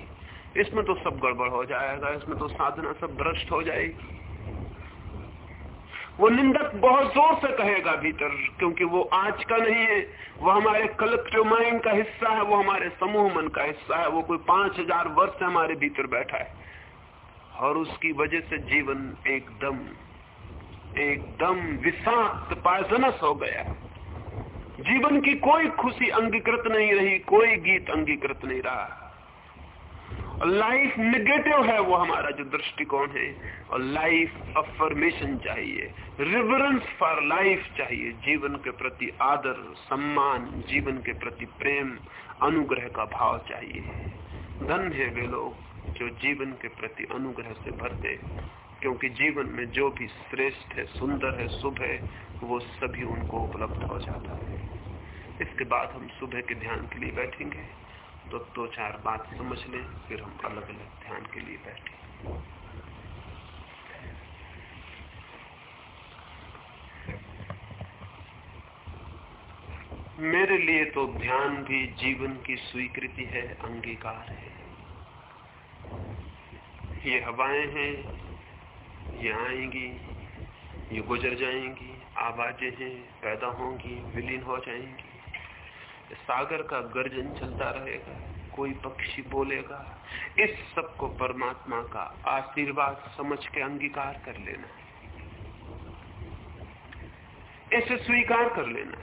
इसमें तो सब गड़बड़ हो जाएगा, इसमें तो साधना सब भ्रष्ट हो जाएगी। वो निंदक बहुत ज़ोर से कहेगा भीतर, क्योंकि वो आज का नहीं है। वो हमारे कलेक्टिव माइंड का हिस्सा है, वो हमारे समूह मन का हिस्सा है। वो कोई पाँच हज़ार वर्ष से हमारे भीतर बैठा है। और उसकी वजह से जीवन एकदम एकदम विषाक्त पायजनस हो गया। जीवन की कोई खुशी अंगीकृत नहीं रही, कोई गीत अंगीकृत नहीं रहा। लाइफ निगेटिव है वो हमारा जो दृष्टिकोण है। और लाइफ अफर्मेशन चाहिए रिवरेंस फॉर लाइफ चाहिए, जीवन के प्रति आदर, सम्मान, जीवन के प्रति प्रेम, अनुग्रह का भाव चाहिए। धन है वे लोग जो जीवन के प्रति अनुग्रह से भरते। क्योंकि जीवन में जो भी श्रेष्ठ है, सुंदर है, शुभ है, वो सभी उनको उपलब्ध हो जाता है। इसके बाद हम सुबह के ध्यान के लिए बैठेंगे। तो दो चार बात समझ लें, फिर हम अलग अलग ध्यान के लिए बैठे मेरे लिए तो ध्यान भी जीवन की स्वीकृति है, अंगीकार है। ये हवाएँ हैं ये आएँगी, ये गुजर जाएँगी आवाज़ें हैं, पैदा होंगी, विलीन हो जाएँगी। सागर का गर्जन चलता रहेगा, कोई पक्षी बोलेगा, इस सबको परमात्मा का आशीर्वाद समझ के अंगीकार कर लेना इसे स्वीकार कर लेना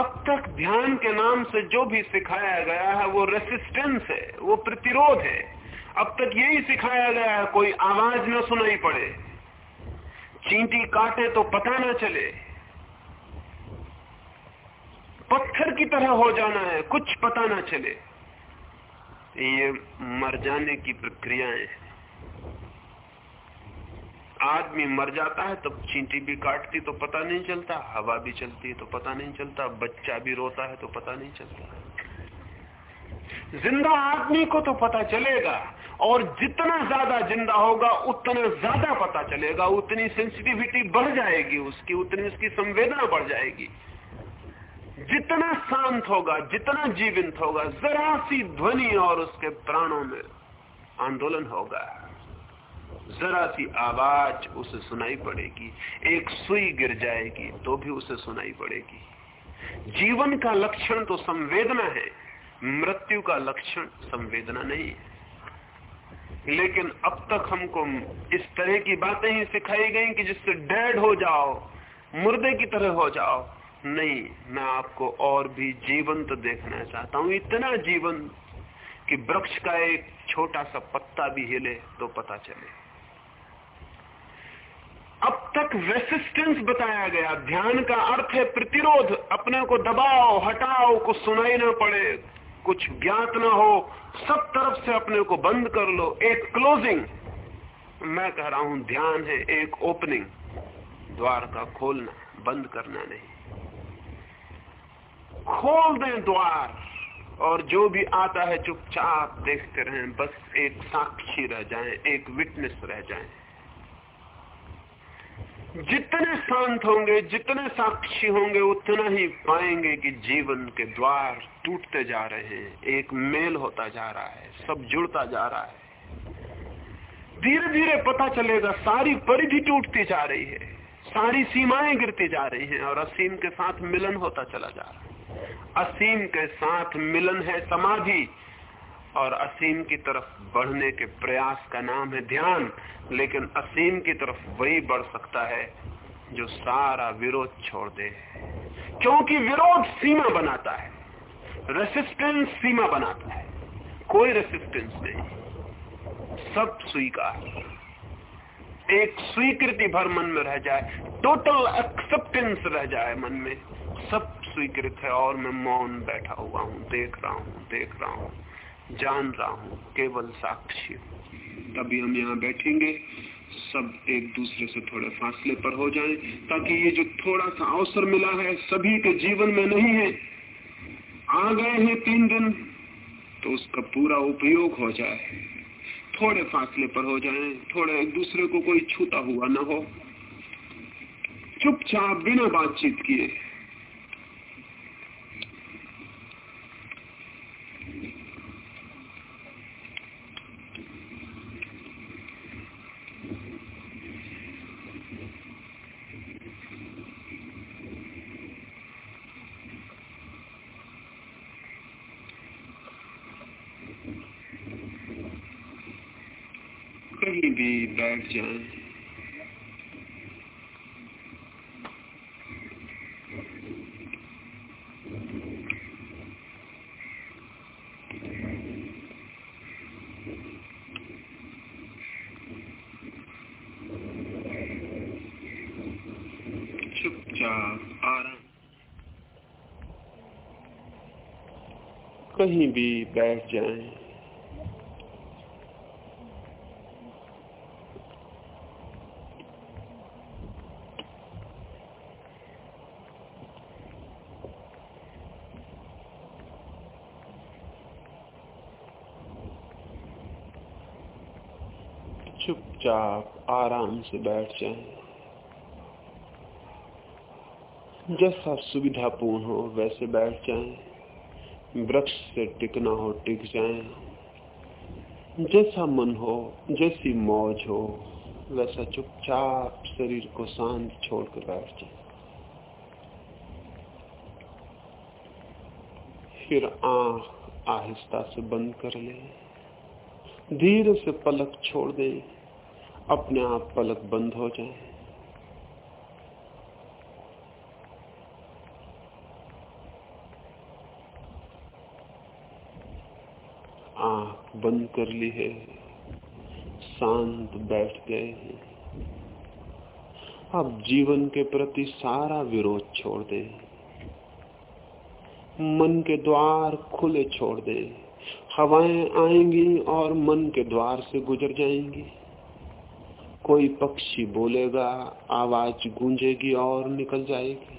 अब तक ध्यान के नाम से जो भी सिखाया गया है, वो रेसिस्टेंस है, वो प्रतिरोध है। अब तक यही सिखाया गया है, कोई आवाज़ न सुनाई पड़े। चींटी काटे तो पता ना चले। पत्थर की तरह हो जाना है, कुछ पता ना चले। ये मर जाने की प्रक्रियाएँ आदमी मर जाता है, तब चींटी भी काटती तो पता नहीं चलता, हवा भी चलती है तो पता नहीं चलता, बच्चा भी रोता है तो पता नहीं चलता। ज़िंदा आदमी को तो पता चलेगा और जितना ज़्यादा ज़िंदा होगा, उतना ज़्यादा पता चलेगा। उतनी सेंसिटिविटी बढ़ जाएगी उसकी, उतनी उसकी संवेदना बढ़ जाएगी। जितना शांत होगा, जितना जीवित होगा, जरा सी ध्वनि और उसके प्राणों में आंदोलन होगा। जरा सी आवाज़ उसे सुनाई पड़ेगी। एक सुई गिर जाएगी तो भी उसे सुनाई पड़ेगी। जीवन का लक्षण तो संवेदना है, मृत्यु का लक्षण संवेदना नहीं है। लेकिन अब तक हमको इस तरह की बातें ही सिखाई गई कि जिससे डेड हो जाओ, मुर्दे की तरह हो जाओ। नहीं, मैं आपको और भी जीवंत देखना चाहता हूँ। इतना जीवंत कि वृक्ष का एक छोटा सा पत्ता भी हिले तो पता चले। अब तक रेसिस्टेंस बताया गया। ध्यान का अर्थ है प्रतिरोध। अपने को दबाओ, हटाओ, कुछ सुनाई ना पड़े। कुछ ज्ञात ना हो सब तरफ़ से अपने को बंद कर लो। एक क्लोजिंग मैं कह रहा हूँ ध्यान है एक ओपनिंग द्वार का खोलना बंद करना नहीं। खोल दें द्वार और जो भी आता है चुपचाप देखते रहें। बस एक साक्षी रह जाएँ, एक विटनेस रह जाएँ। जितने शांत होंगे, जितने साक्षी होंगे, उतना ही पाएँगे कि जीवन के द्वार टूटते जा रहे हैं। एक मेल होता जा रहा है, सब जुड़ता जा रहा है। धीरे धीरे पता चलेगा, सारी परिधि टूटती जा रही है। सारी सीमाएँ गिरती जा रही हैं और असीम के साथ मिलन होता चला जा रहा है। असीम के साथ मिलन है समाधि। और असीम की तरफ़ बढ़ने के प्रयास का नाम है ध्यान, लेकिन असीम की तरफ़ वही बढ़ सकता है जो सारा विरोध छोड़ दे। क्योंकि विरोध सीमा बनाता है रेसिस्टेंस सीमा बनाता है। कोई रेसिस्टेंस नहीं, सब स्वीकार। एक स्वीकृति भर मन में रह जाए टोटल एक्सेप्टेंस रह जाए मन में, सब स्वीकृत है और मैं मौन बैठा हुआ हूँ, देख रहा हूँ, देख रहा हूँ। जान रहा हूँ केवल साक्षी तभी हम यहाँ बैठेंगे सब एक दूसरे से थोड़े फासले पर हो जाएँ ताकि ये जो थोड़ा सा अवसर मिला है सभी के जीवन में नहीं है आ गए हैं तीन दिन तो उसका पूरा उपयोग हो जाए। थोड़े फासले पर हो जाएँ, थोड़े एक दूसरे को कोई छूता हुआ न हो। चुपचाप बिना बातचीत किए कहीं भी बैठ जाएँ चुपचाप कहीं भी बैठ जाएँ। चुपचाप आराम से बैठ जाएँ। जैसा सुविधापूर्ण हो, वैसे बैठ जाएँ। वृक्ष से टिकना हो, टिक जाएँ। जैसा मन हो, जैसी मौज हो, वैसा चुपचाप शरीर को शांत छोड़कर बैठ जाए। फिर आँख आहिस्ता से बंद कर ले। धीरे से पलक छोड़ दें। अपने आप पलक बंद हो जाए। आँख बंद कर ली है, शांत बैठ गए हैं। अब जीवन के प्रति सारा विरोध छोड़ दे। मन के द्वार खुले छोड़ दे। हवाएँ आएँगी और मन के द्वार से गुजर जाएँगी। कोई पक्षी बोलेगा, आवाज़ गूंजेगी और निकल जाएगी।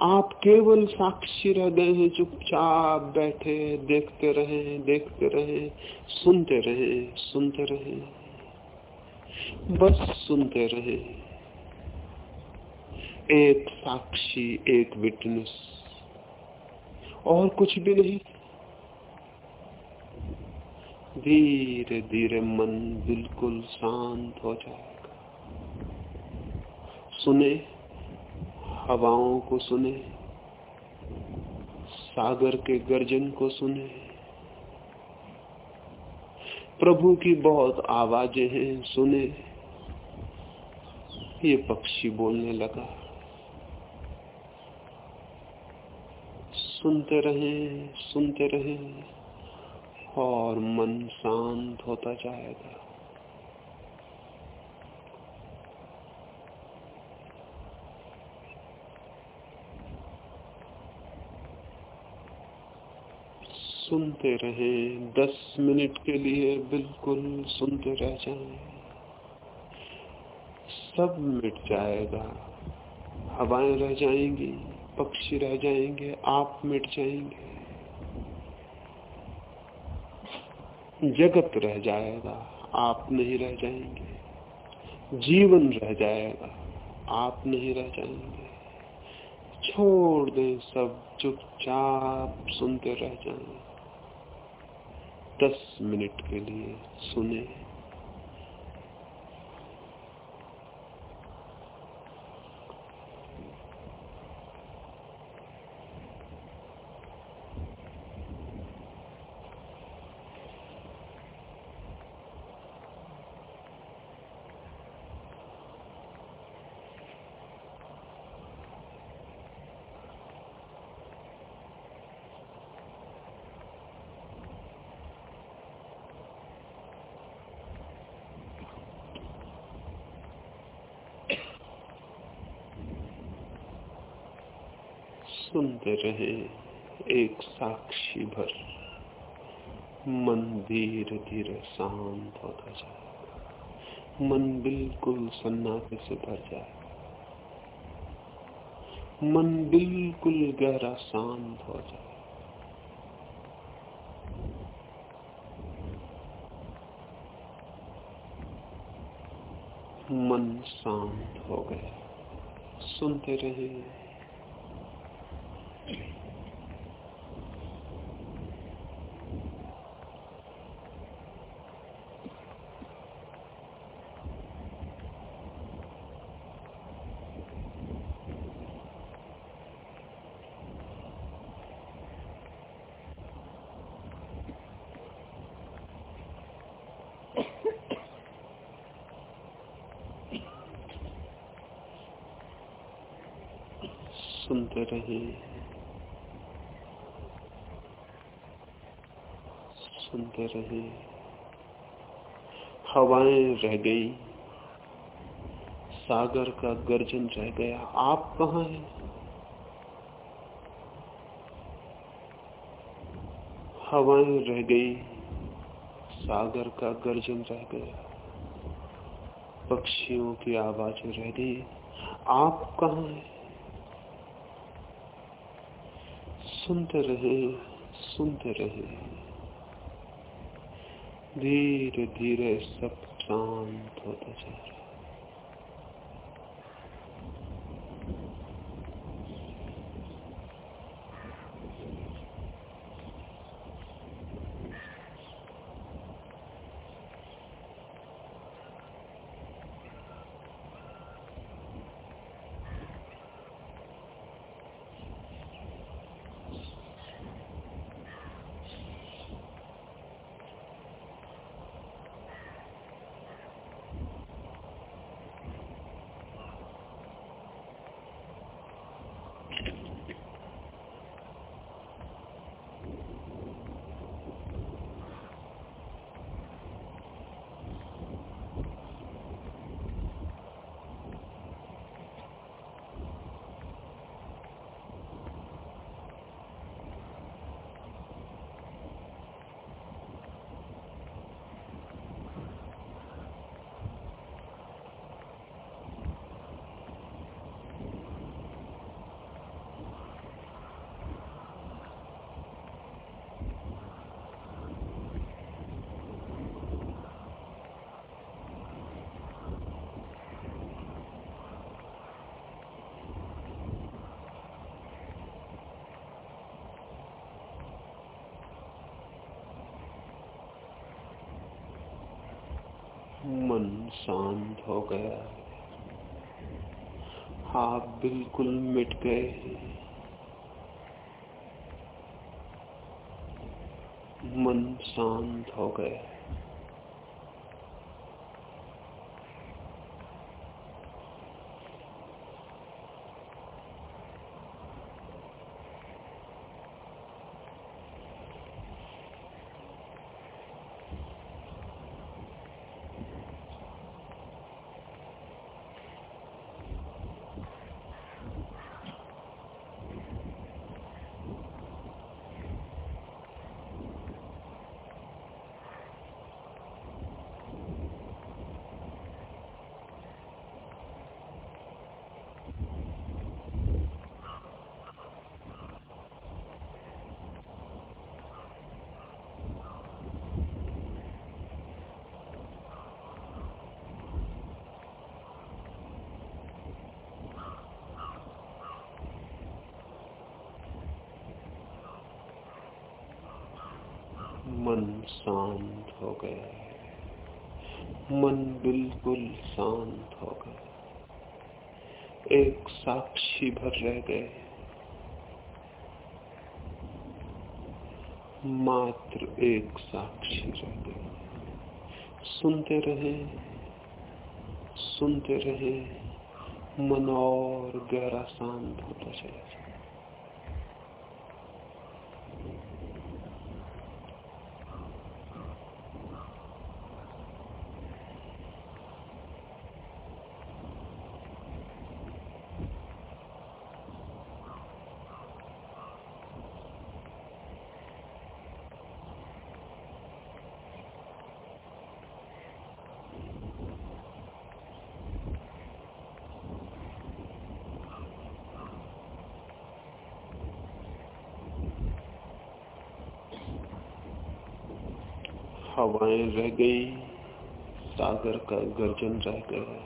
आप केवल साक्षी रह गए हैं, चुपचाप बैठे, देखते रहे देखते रहे, सुनते रहे सुनते रहे, बस सुनते रहे। एक साक्षी, एक विटनेस, और कुछ भी नहीं। धीरे धीरे मन बिल्कुल शांत हो जाएगा सुने, हवाओं को सुने, सागर के गर्जन को सुने। प्रभु की बहुत आवाज़ें हैं, सुने। ये पक्षी बोलने लगा। सुनते रहे सुनते रहे, और मन शांत होता जाएगा। सुनते रहे, दस मिनट के लिए बिल्कुल सुनते रह जाए। सब मिट जाएगा। हवाएँ रह जाएँगी, पक्षी रह जाएँगे, आप मिट जाएँगे। जगत रह जाएगा, आप नहीं रह जाएँगे। जीवन रह जाएगा, आप नहीं रह जाएँगे। छोड़ दें सब, चुपचाप सुनते रह जाएँ। दस मिनट के लिए सुने। रहे एक साक्षी भर। मन धीरे धीरे शांत होता जाए मन बिल्कुल सन्नाटे से भर जाए मन बिल्कुल गहरा शांत हो जाए मन शांत हो गया। सुनते रहे सुनते रहे सुनते रहे हवाएँ रह गई। सागर का गर्जन रह गया। आप कहा हैं? हवाएँ रह गई। सागर का गर्जन रह गया। पक्षियों की आवाज़ें रह गई। आप कहा हैं? सुनते रहे सुनते रहे। धीरे धीरे सब शांत होता जा रहा मन शांत हो गया आप बिल्कुल मिट गए। मन शांत हो गया मन शांत हो गया मन बिल्कुल शांत हो गया एक साक्षी भर रह गए। मात्र एक साक्षी रह गए। सुनते रहे सुनते रहे, मन और गहरा शांत होता चला हवाएँ रह गई, सागर का गर्जन रह गया,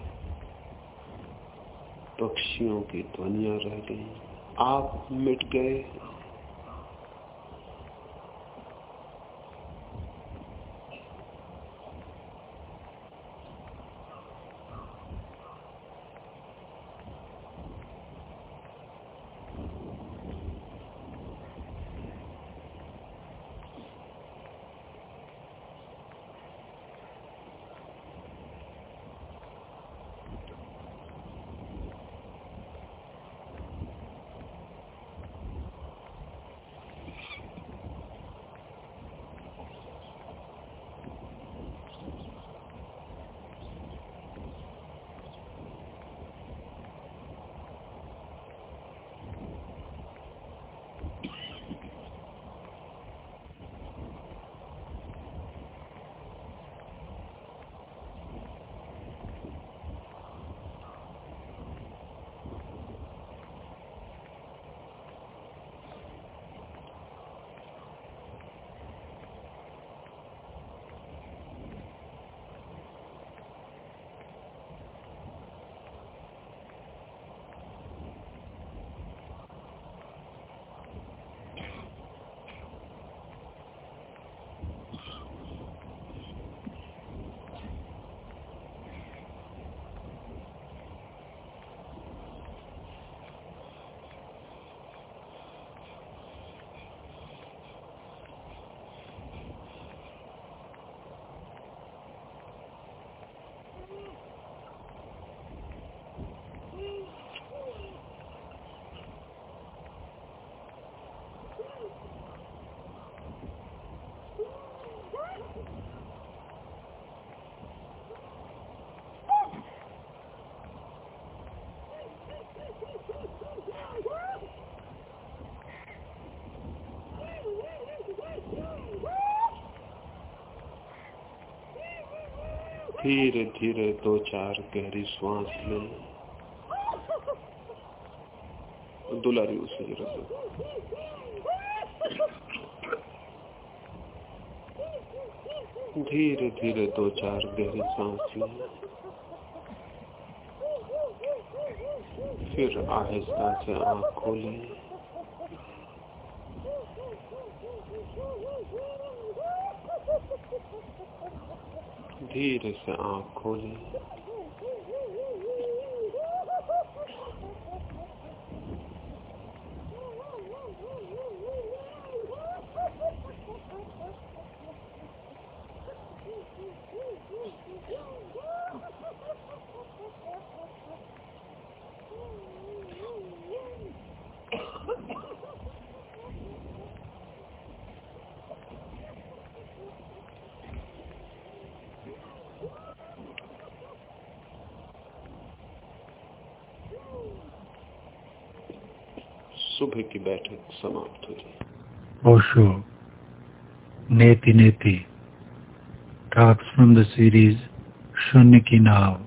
पक्षियों की ध्वनिया रह गई। आप मिट गए धीरे धीरे दो चार गहरी श्वास ले। दुलारी उसे रख धीरे धीरे दो चार गहरी सांस ले। फिर आहिस्ता से आँख खोले। धीरे से आँख खोली। बैठक समाप्त हुई ओशो नेति नेति talks from the series Shunya Ki Naav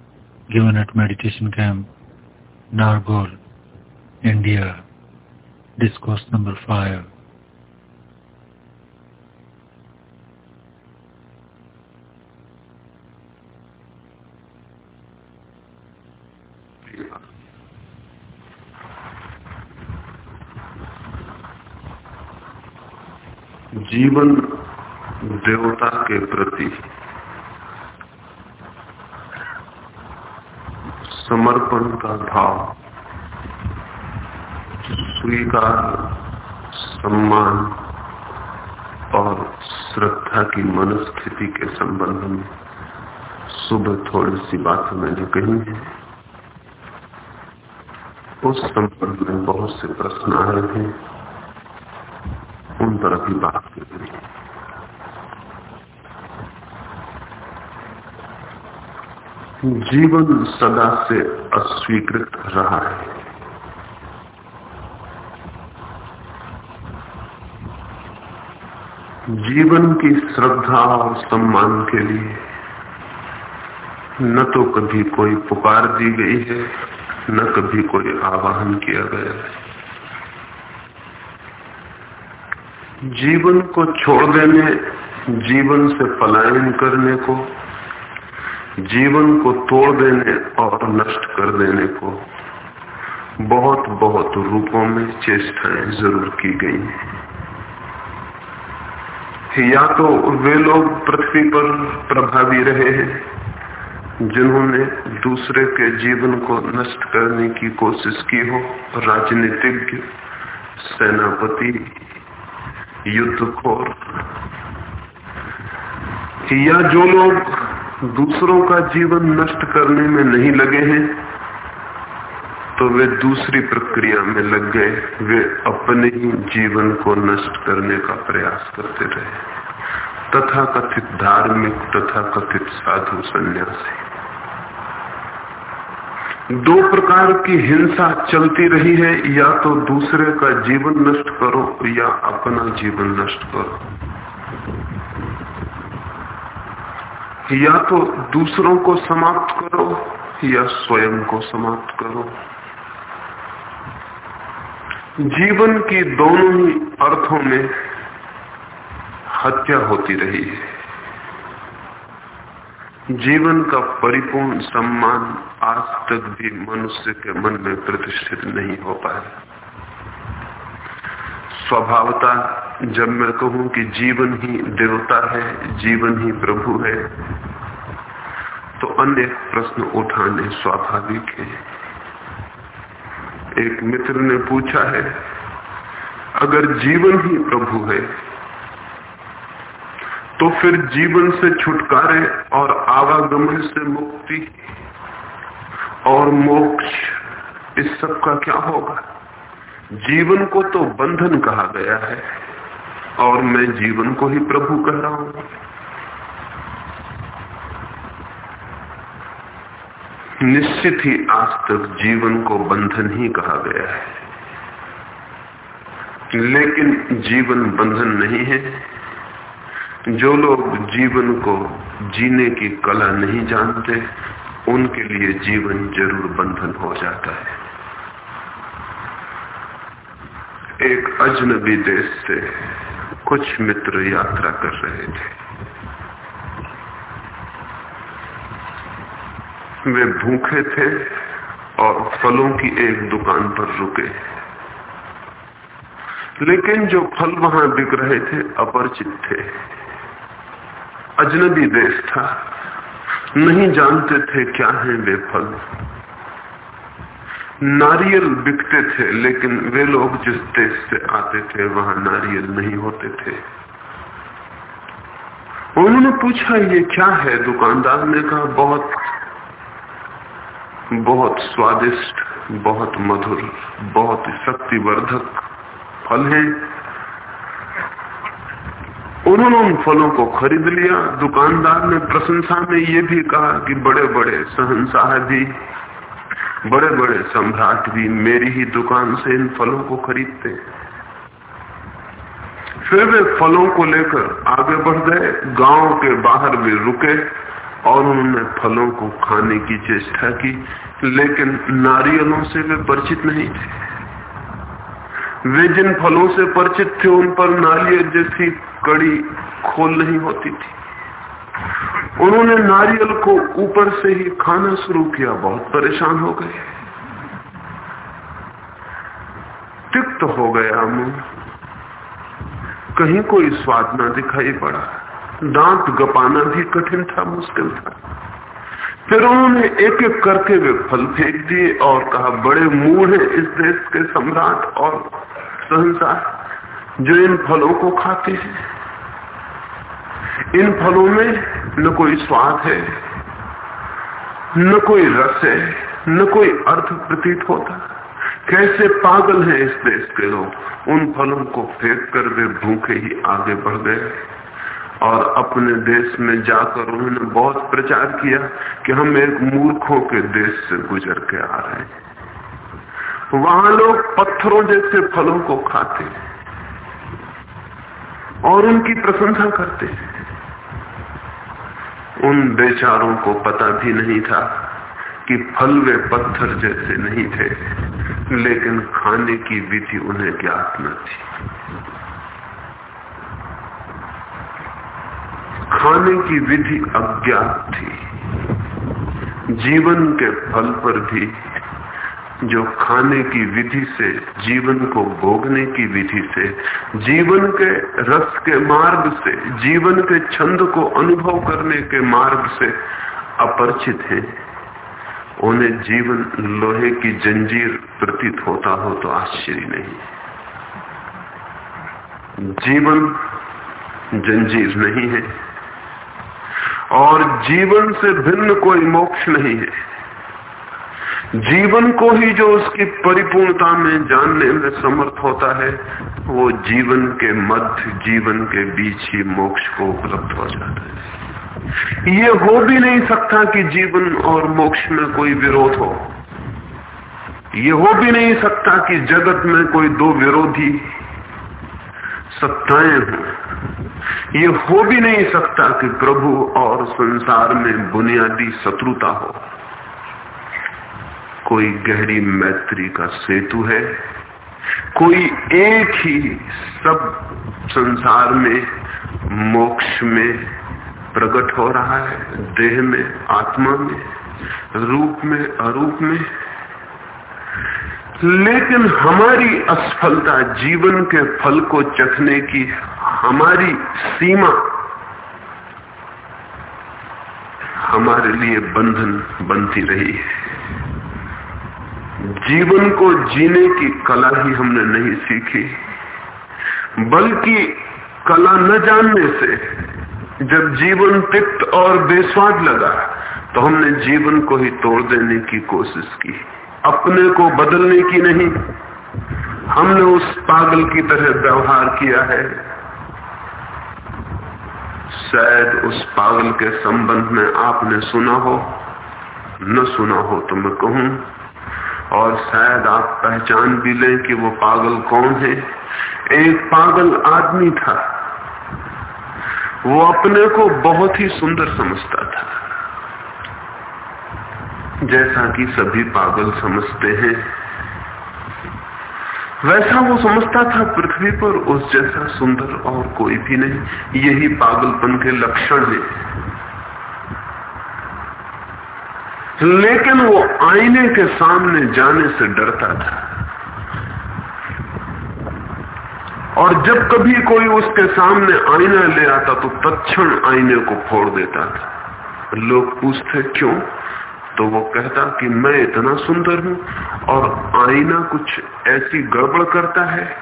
given at meditation camp Nargol, India. Discourse number 5. जीवन देवता के प्रति समर्पण का भाव, स्वीकार, सम्मान और श्रद्धा की मनस्थिति के संबंध में सुबह थोड़ी सी बात मैंने कही है, उस संबंध में बहुत से प्रश्न आए हैं। उन पर अभी बात करेंगे जीवन सदा से अस्वीकृत रहा है। जीवन की श्रद्धा और सम्मान के लिए न तो कभी कोई पुकार दी गई है, न कभी कोई आवाहन किया गया है। जीवन को छोड़ देने, जीवन से पलायन करने को, जीवन को तोड़ देने और नष्ट कर देने को बहुत बहुत रूपों में चेष्टाएँ ज़रूर की गई हैं। या तो वे लोग पृथ्वी पर प्रभावी रहे हैं, जिन्होंने दूसरे के जीवन को नष्ट करने की कोशिश की हो, राजनीतिज्ञ, सेनापति युद्धखोर या जो लोग दूसरों का जीवन नष्ट करने में नहीं लगे हैं तो वे दूसरी प्रक्रिया में लग गए। वे अपने ही जीवन को नष्ट करने का प्रयास करते रहे। तथा कथित धार्मिक तथा कथित साधु संन्यासी। दो प्रकार की हिंसा चलती रही है, या तो दूसरे का जीवन नष्ट करो, या अपना जीवन नष्ट करो। या तो दूसरों को समाप्त करो, या स्वयं को समाप्त करो। जीवन की दोनों ही अर्थों में हत्या होती रही है। जीवन का परिपूर्ण सम्मान आज तक भी मनुष्य के मन में प्रतिष्ठित नहीं हो पाए स्वभावता जब मैं कहूँ कि जीवन ही देवता है, जीवन ही प्रभु है तो अन्य प्रश्न उठाने स्वाभाविक है। एक मित्र ने पूछा है, अगर जीवन ही प्रभु है तो फिर जीवन से छुटकारे और आवागमन से मुक्ति और मोक्ष। इस सब का क्या होगा? जीवन को तो बंधन कहा गया है, और मैं जीवन को ही प्रभु कह रहा हूँ। निश्चित ही आज तक जीवन को बंधन ही कहा गया है। लेकिन जीवन बंधन नहीं है। जो लोग जीवन को जीने की कला नहीं जानते उनके लिए जीवन ज़रूर बंधन हो जाता है। एक अजनबी देश से कुछ मित्र यात्रा कर रहे थे। वे भूखे थे और फलों की एक दुकान पर रुके। लेकिन जो फल वहाँ बिक रहे थे, अपरिचित थे। अजनबी देश था। नहीं जानते थे क्या है वे फल। नारियल बिकते थे, लेकिन वे लोग जिस देश से आते थे, वहाँ नारियल नहीं होते थे। उन्होंने पूछा, ये क्या है? दुकानदार ने कहा, बहुत बहुत स्वादिष्ट, बहुत मधुर, बहुत शक्तिवर्धक फल है। उन्होंने उन फलों को खरीद लिया। दुकानदार ने प्रशंसा में ये भी कहा कि बड़े बड़े सहनशाह भी बड़े बड़े सम्राट भी मेरी ही दुकान से इन फलों को खरीदते फिर वे फलों को लेकर आगे बढ़ गए। गाँव के बाहर वे रुके और उन्होंने फलों को खाने की चेष्टा की, लेकिन नारियलों से वे परिचित नहीं थे। वे जिन फलों से परिचित थे, उन पर नारियल जैसी कड़ी खोल नहीं होती थी। उन्होंने नारियल को ऊपर से ही खाना शुरू किया, बहुत परेशान हो गए। तिक्त हो गया मुँह कहीं कोई स्वाद ना दिखाई पड़ा। दांत गपाना भी कठिन था, मुश्किल था। फिर उन्होंने एक एक करके वे फल फेंक दिए और कहा, बड़े मूड है इस देश के सम्राट और सहनसार जो इन फलों को खाते हैं। इन फलों में न कोई स्वाद है, न कोई रस है, न कोई अर्थ प्रतीत होता। कैसे पागल हैं इस देश के लोग। उन फलों को फेंक कर वे भूखे ही आगे बढ़ गए। और अपने देश में जाकर उन्होंने बहुत प्रचार किया कि हम एक मूर्खों के देश से गुजर के आ रहे हैं। वहाँ लोग पत्थरों जैसे फलों को खाते और उनकी प्रशंसा करते उन बेचारों को पता भी नहीं था कि फल वे पत्थर जैसे नहीं थे, लेकिन खाने की विधि उन्हें ज्ञात न थी। खाने की विधि अज्ञात थी। जीवन के फल पर भी जो खाने की विधि से, जीवन को भोगने की विधि से, जीवन के रस के मार्ग से, जीवन के छंद को अनुभव करने के मार्ग से अपरिचित हैं। उन्हें जीवन लोहे की जंजीर प्रतीत होता हो तो आश्चर्य नहीं। जीवन जंजीर नहीं है। और जीवन से भिन्न कोई मोक्ष नहीं है। जीवन को ही जो उसकी परिपूर्णता में जानने में समर्थ होता है, वो जीवन के मध्य, जीवन के बीच ही मोक्ष को उपलब्ध हो जाता है। ये हो भी नहीं सकता कि जीवन और मोक्ष में कोई विरोध हो। ये हो भी नहीं सकता कि जगत में कोई दो विरोधी सत्ताएँ हों। ये हो भी नहीं सकता कि प्रभु और संसार में बुनियादी शत्रुता हो। कोई गहरी मैत्री का सेतु है? कोई एक ही सब संसार में मोक्ष में प्रकट हो रहा है? देह में, आत्मा में, रूप में, अरूप में? लेकिन हमारी असफलता जीवन के फल को चखने की हमारी सीमा, हमारे लिए बंधन बनती रही है। जीवन को जीने की कला ही हमने नहीं सीखी, बल्कि कला न जानने से जब जीवन तिक्त और बेस्वाद लगा तो हमने जीवन को ही तोड़ देने की कोशिश की, अपने को बदलने की नहीं। हमने उस पागल की तरह व्यवहार किया है। शायद उस पागल के संबंध में आपने सुना हो, न सुना हो तो मैं कहूँ और शायद आप पहचान भी लें कि वो पागल कौन है। एक पागल आदमी था। वो अपने को बहुत ही सुंदर समझता था। जैसा कि सभी पागल समझते हैं, वैसा वो समझता था पृथ्वी पर, उस जैसा सुंदर और कोई भी नहीं। यही पागलपन के लक्षण है। लेकिन वो आईने के सामने जाने से डरता था। और जब कभी कोई उसके सामने आईना ले आता तो तत्क्षण आईने को फोड़ देता था। लोग पूछते, क्यों? तो वो कहता कि मैं इतना सुंदर हूँ और आईना कुछ ऐसी गड़बड़ करता है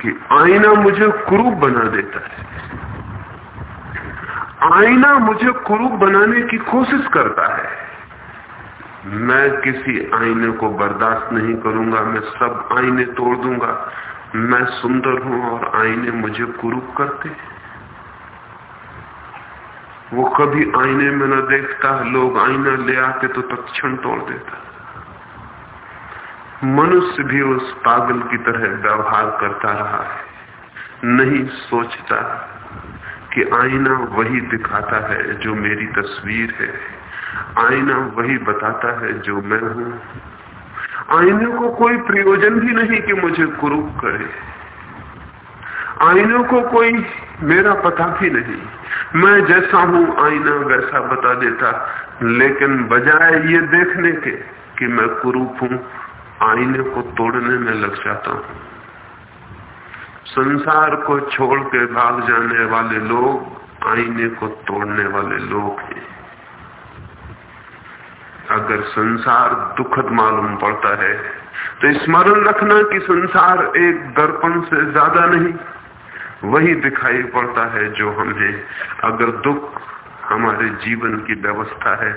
कि आईना मुझे कुरूप बना देता है। आईना मुझे कुरूप बनाने की कोशिश करता है। मैं किसी आईने को बर्दाश्त नहीं करूँगा, मैं सब आईने तोड़ दूँगा। मैं सुंदर हूँ और आईने मुझे कुरूप करते वो कभी आईने में न देखता, लोग आईना ले आते तो तत्क्षण तोड़ देता। मनुष्य भी उस पागल की तरह व्यवहार करता रहा है, नहीं सोचता कि आईना वही दिखाता है जो मेरी तस्वीर है। आईना वही बताता है जो मैं हूँ। आईने को कोई प्रयोजन भी नहीं कि मुझे कुरूप करे। आईनों को कोई मेरा पता भी नहीं। मैं जैसा हूँ, आईना वैसा बता देता। लेकिन बजाय ये देखने के कि मैं कुरूप हूँ, आईने को तोड़ने में लग जाता हूँ। संसार को छोड़ के भाग जाने वाले लोग आईने को तोड़ने वाले लोग हैं। अगर संसार दुखद मालूम पड़ता है तो स्मरण रखना कि संसार एक दर्पण से ज़्यादा नहीं, वही दिखाई पड़ता है जो हमें। अगर दुख हमारे जीवन की व्यवस्था है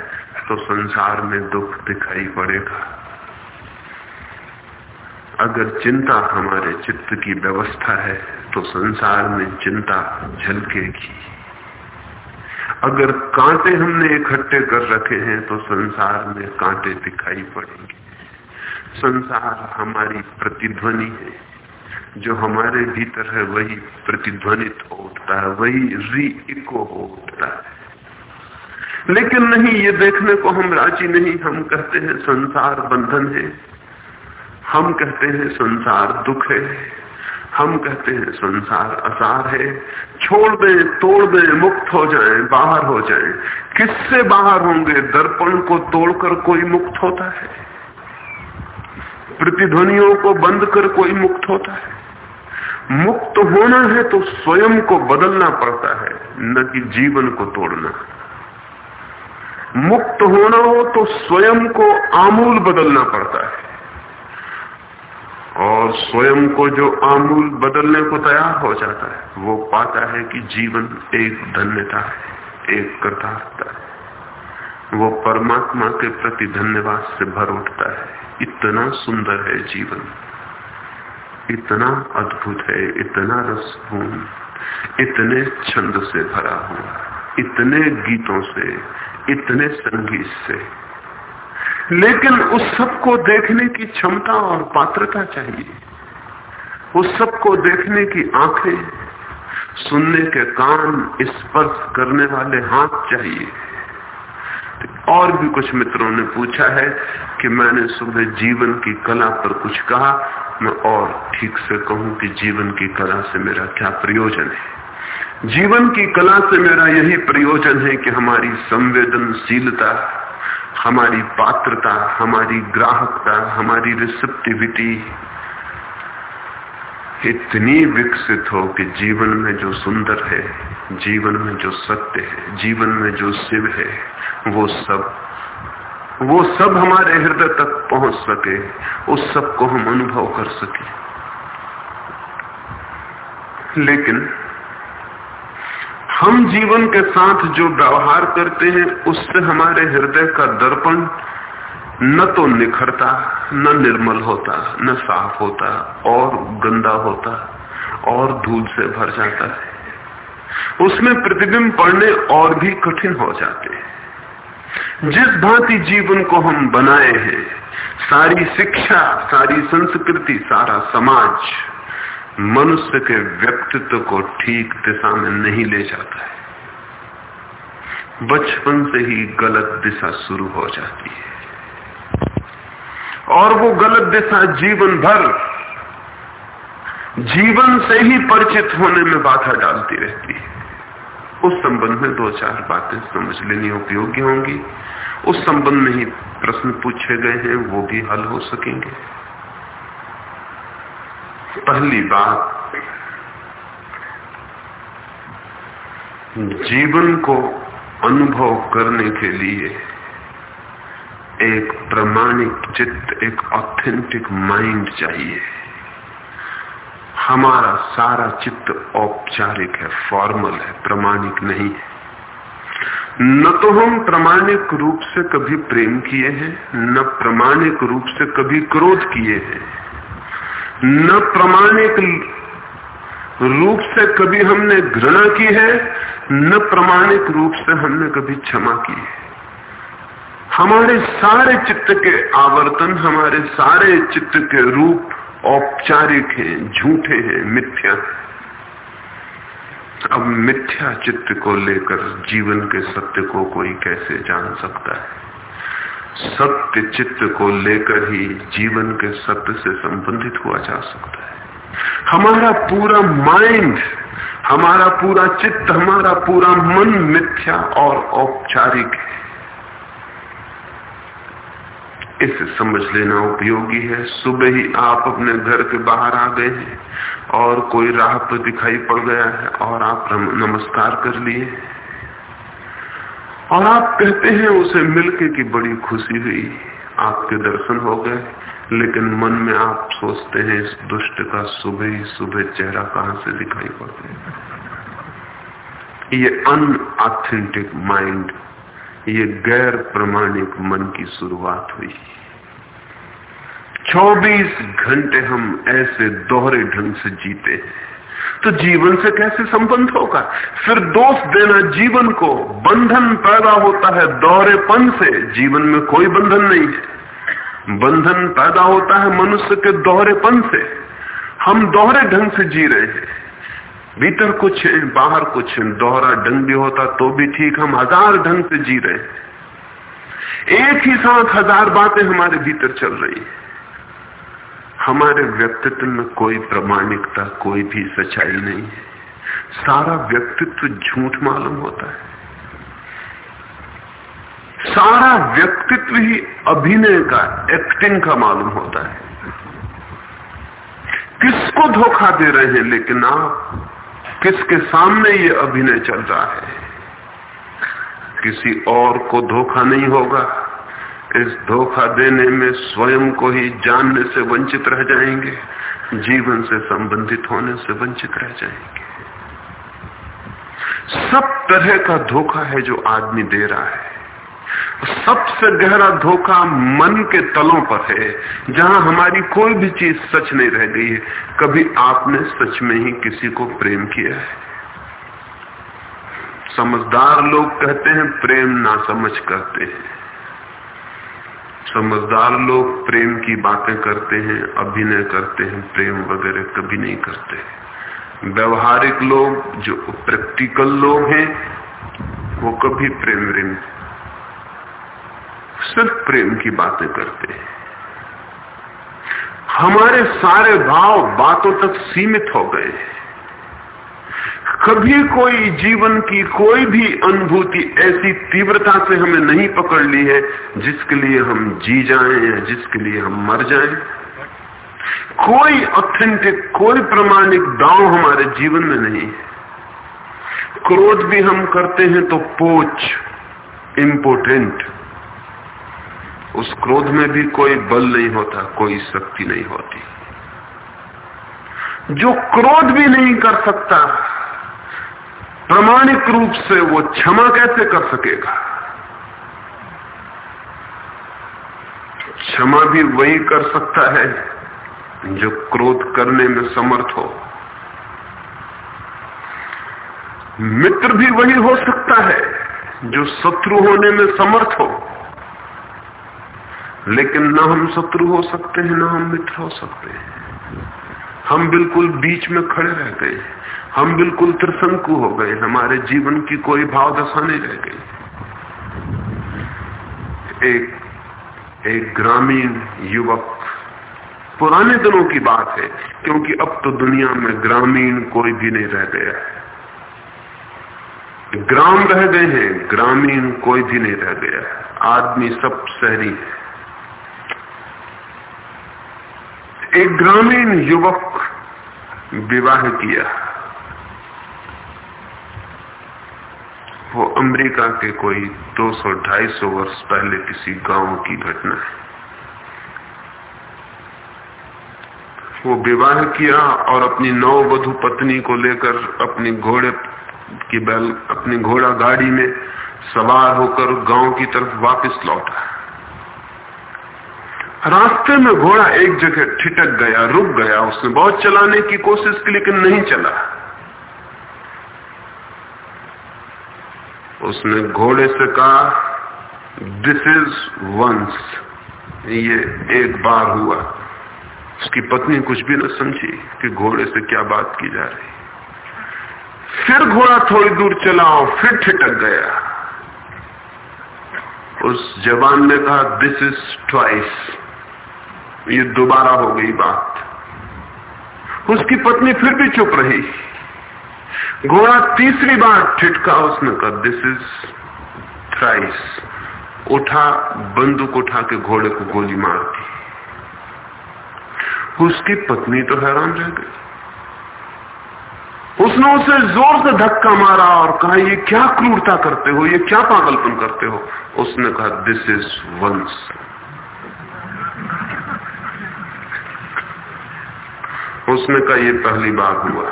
तो संसार में दुख दिखाई पड़ेगा। अगर चिंता हमारे चित्त की व्यवस्था है तो संसार में चिंता झलकेगी। अगर कांटे हमने इकट्ठे कर रखे हैं तो संसार में कांटे दिखाई पड़ेंगे। संसार हमारी प्रतिध्वनि है। जो हमारे भीतर है, वही प्रतिध्वनित हो उठता है, वही री इको हो उठता है। लेकिन नहीं, ये देखने को हम राज़ी नहीं। हम कहते हैं, संसार बंधन है। हम कहते हैं, संसार दुख है। हम कहते हैं संसार असार है। छोड़ दें, तोड़ दें, मुक्त हो जाएँ, बाहर हो जाएँ। किससे बाहर होंगे? दर्पण को तोड़कर कोई मुक्त होता है। प्रतिध्वनियों को बंद कर कोई मुक्त होता है। मुक्त होना है तो स्वयं को बदलना पड़ता है, न कि जीवन को तोड़ना। मुक्त होना हो तो स्वयं को आमूल बदलना पड़ता है। और स्वयं को जो आमूल बदलने को तैयार हो जाता है, वो पाता है कि जीवन एक धन्यता है, एक कृतार्थता है। वो परमात्मा के प्रति धन्यवाद से भर उठता है। इतना सुंदर है जीवन, इतना अद्भुत है, इतना रसपूर्ण, इतने छंद से भरा हुआ, इतने गीतों से, इतने संगीत से। लेकिन उस सबको देखने की क्षमता और पात्रता चाहिए। उस सबको देखने की आँखें, सुनने के कान, स्पर्श करने वाले हाथ चाहिए। और भी कुछ मित्रों ने पूछा है कि मैंने सुबह जीवन की कला पर कुछ कहा, मैं और ठीक से कहूँ कि जीवन की कला से मेरा क्या प्रयोजन है? जीवन की कला से मेरा यही प्रयोजन है कि हमारी संवेदनशीलता हमारी पात्रता, हमारी ग्राहकता, हमारी रिसेप्टिविटी इतनी विकसित हो कि जीवन में जो सुंदर है, जीवन में जो सत्य है, जीवन में जो शिव है, वो सब वो सब हमारे हृदय तक पहुँच सके, उस सबको हम अनुभव कर सके। लेकिन हम जीवन के साथ जो व्यवहार करते हैं, उससे हमारे हृदय का दर्पण न तो निखरता, न निर्मल होता, न साफ़ होता और गंदा होता और धूल से भर जाता है। उसमें प्रतिबिंब पड़ने और भी कठिन हो जाते हैं। जिस भांति जीवन को हम बनाए हैं, सारी शिक्षा, सारी संस्कृति, सारा समाज मनुष्य के व्यक्तित्व को ठीक दिशा में नहीं ले जाता है। बचपन से ही गलत दिशा शुरू हो जाती है। और वो गलत दिशा जीवन भर, जीवन से ही परिचित होने में बाधा डालती रहती है। उस संबंध में दो चार बातें समझ लेनी उपयोगी होंगी। उस संबंध में ही प्रश्न पूछे गए हैं, वो भी हल हो सकेंगे। पहली बात, जीवन को अनुभव करने के लिए एक प्रमाणिक चित्त, एक ऑथेंटिक माइंड चाहिए। हमारा सारा चित्त औपचारिक है फॉर्मल है, प्रमाणिक नहीं है। न तो हम प्रमाणिक रूप से कभी प्रेम किए हैं, न प्रमाणिक रूप से कभी क्रोध किए हैं। न प्रमाणिक रूप से कभी हमने घृणा की है, न प्रमाणिक रूप से हमने कभी क्षमा की है। हमारे सारे चित्त के आवर्तन, हमारे सारे चित्त के रूप औपचारिक हैं, झूठे हैं, मिथ्या अब मिथ्या चित्त को लेकर जीवन के सत्य को कोई कैसे जान सकता है? सत्य चित्त को लेकर ही जीवन के सत्य से संबंधित हुआ जा सकता है। हमारा पूरा माइंड हमारा पूरा चित्त, हमारा पूरा मन मिथ्या और औपचारिक है। इसे समझ लेना उपयोगी है। सुबह ही आप अपने घर के बाहर आ गए हैं और कोई राह पर दिखाई पड़ गया है और आप नमस्कार कर लिए और आप कहते हैं उसे मिलके की बड़ी खुशी हुई, आपके दर्शन हो गए। लेकिन मन में आप सोचते हैं इस दुष्ट का सुबह ही सुबह चेहरा कहाँ से दिखाई पड़ गया ये अनऑथेंटिक माइंड ये गैर प्रमाणिक मन की शुरुआत हुई। 24 घंटे हम ऐसे दोहरे ढंग से जीते हैं। तो जीवन से कैसे संबंध होगा? फिर दोष देना जीवन को बंधन पैदा होता है दोहरेपन से। जीवन में कोई बंधन नहीं है। बंधन पैदा होता है मनुष्य के दोहरेपन से। हम दोहरे ढंग से जी रहे हैं। भीतर कुछ है, बाहर कुछ है। दोहरा ढंग भी होता तो भी ठीक। हम हज़ार ढंग से जी रहे हैं। एक ही साथ हज़ार बातें हमारे भीतर चल रही है। हमारे व्यक्तित्व में कोई प्रमाणिकता, कोई भी सच्चाई नहीं है। सारा व्यक्तित्व झूठ मालूम होता है। सारा व्यक्तित्व ही अभिनय का एक्टिंग का मालूम होता है। किसको धोखा दे रहे हैं, लेकिन आप, किसके सामने ये अभिनय चल रहा है? किसी और को धोखा नहीं होगा। इस धोखा देने में स्वयं को ही जानने से वंचित रह जाएँगे, जीवन से संबंधित होने से वंचित रह जाएँगे। सब तरह का धोखा है जो आदमी दे रहा है। सबसे गहरा धोखा मन के तलों पर है, जहाँ हमारी कोई भी चीज़ सच नहीं रह गई है। कभी आपने सच में ही किसी को प्रेम किया है? समझदार लोग कहते हैं, प्रेम ना समझ करते हैं। समझदार लोग प्रेम की बातें करते हैं, अभिनय करते हैं, प्रेम वगैरह कभी नहीं करते। व्यवहारिक लोग, जो प्रैक्टिकल लोग हैं, वो कभी प्रेम प्रेम सिर्फ़ प्रेम की बातें करते हैं। हमारे सारे भाव बातों तक सीमित हो गए हैं। कभी कोई जीवन की कोई भी अनुभूति ऐसी तीव्रता से हमें नहीं पकड़ ली है, जिसके लिए हम जी जाएँ या जिसके लिए हम मर जाएँ। कोई ऑथेंटिक कोई प्रमाणिक दाव हमारे जीवन में नहीं है। क्रोध भी हम करते हैं तो पोच इम्पोर्टेंट उस क्रोध में भी कोई बल नहीं होता, कोई शक्ति नहीं होती। जो क्रोध भी नहीं कर सकता प्रमाणिक रूप से वो क्षमा कैसे कर सकेगा? क्षमा भी वही कर सकता है जो क्रोध करने में समर्थ हो। मित्र भी वही हो सकता है जो शत्रु होने में समर्थ हो। लेकिन ना हम शत्रु हो सकते हैं, ना हम मित्र हो सकते हैं। हम बिल्कुल बीच में खड़े रह गए हम बिल्कुल त्रिशंकु हो गए, हमारे जीवन की कोई भाव दशा नहीं रह गई। एक एक ग्रामीण युवक, पुराने दिनों की बात है, क्योंकि अब तो दुनिया में ग्रामीण कोई भी नहीं रह गया है। ग्राम रह गए हैं, ग्रामीण कोई भी नहीं रह गया है। आदमी सब शहरी है। एक ग्रामीण युवक विवाह किया। वो अमेरिका के कोई 200-250 वर्ष पहले किसी गाँव की घटना है। वो विवाह किया और अपनी नौ वधु पत्नी को लेकर अपनी घोड़े की बैल, अपनी घोड़ा गाड़ी में सवार होकर गाँव की तरफ़ वापस लौटा। रास्ते में घोड़ा एक जगह ठिटक गया, रुक गया। उसने बहुत चलाने की कोशिश की, लेकिन नहीं चला। उसने घोड़े से कहा दिस इज़ वंस ये एक बार हुआ। उसकी पत्नी कुछ भी न समझी कि घोड़े से क्या बात की जा रही फिर घोड़ा थोड़ी दूर चला और फिर ठिटक गया। उस जवान ने कहा दिस इज़ ट्वाइस ये दोबारा हो गई बात। उसकी पत्नी फिर भी चुप रही। घोड़ा तीसरी बार ठिटका उसने कहा दिस इज़ थ्राइस उठा, बंदूक उठा के घोड़े को गोली मार दी। उसकी पत्नी तो हैरान रह गई। उसने उसे ज़ोर से धक्का मारा और कहा, ये क्या क्रूरता करते हो? ये क्या पागलपन करते हो? उसने कहा दिस इज़ वंस उसने कहा, ये पहली बार हुआ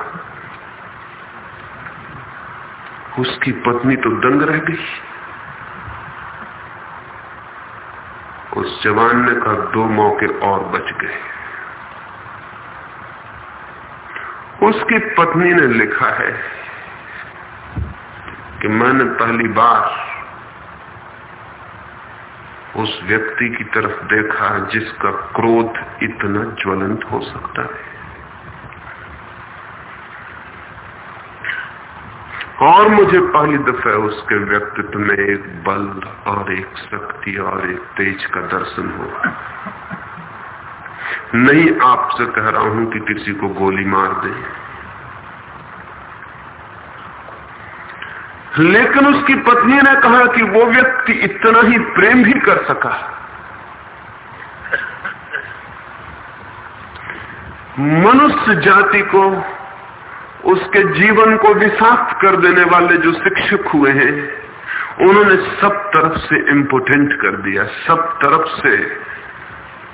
उसकी पत्नी तो दंग रह गई। उस जवान ने कहा, दो मौके और बच गए। उसकी पत्नी ने लिखा है कि मैंने पहली बार उस व्यक्ति की तरफ़ देखा जिसका क्रोध इतना ज्वलंत हो सकता है। और मुझे पहली दफे उसके व्यक्तित्व में एक बल और एक शक्ति और एक तेज का दर्शन हुआ नहीं आपसे कह रहा हूँ कि किसी को गोली मार दे। लेकिन उसकी पत्नी ने कहा कि वो व्यक्ति इतना ही प्रेम भी कर सका। मनुष्य जाति को उसके जीवन को विषाक्त कर देने वाले जो शिक्षक हुए हैं, उन्होंने सब तरफ़ से इम्पोर्टेंट कर दिया, सब तरफ़ से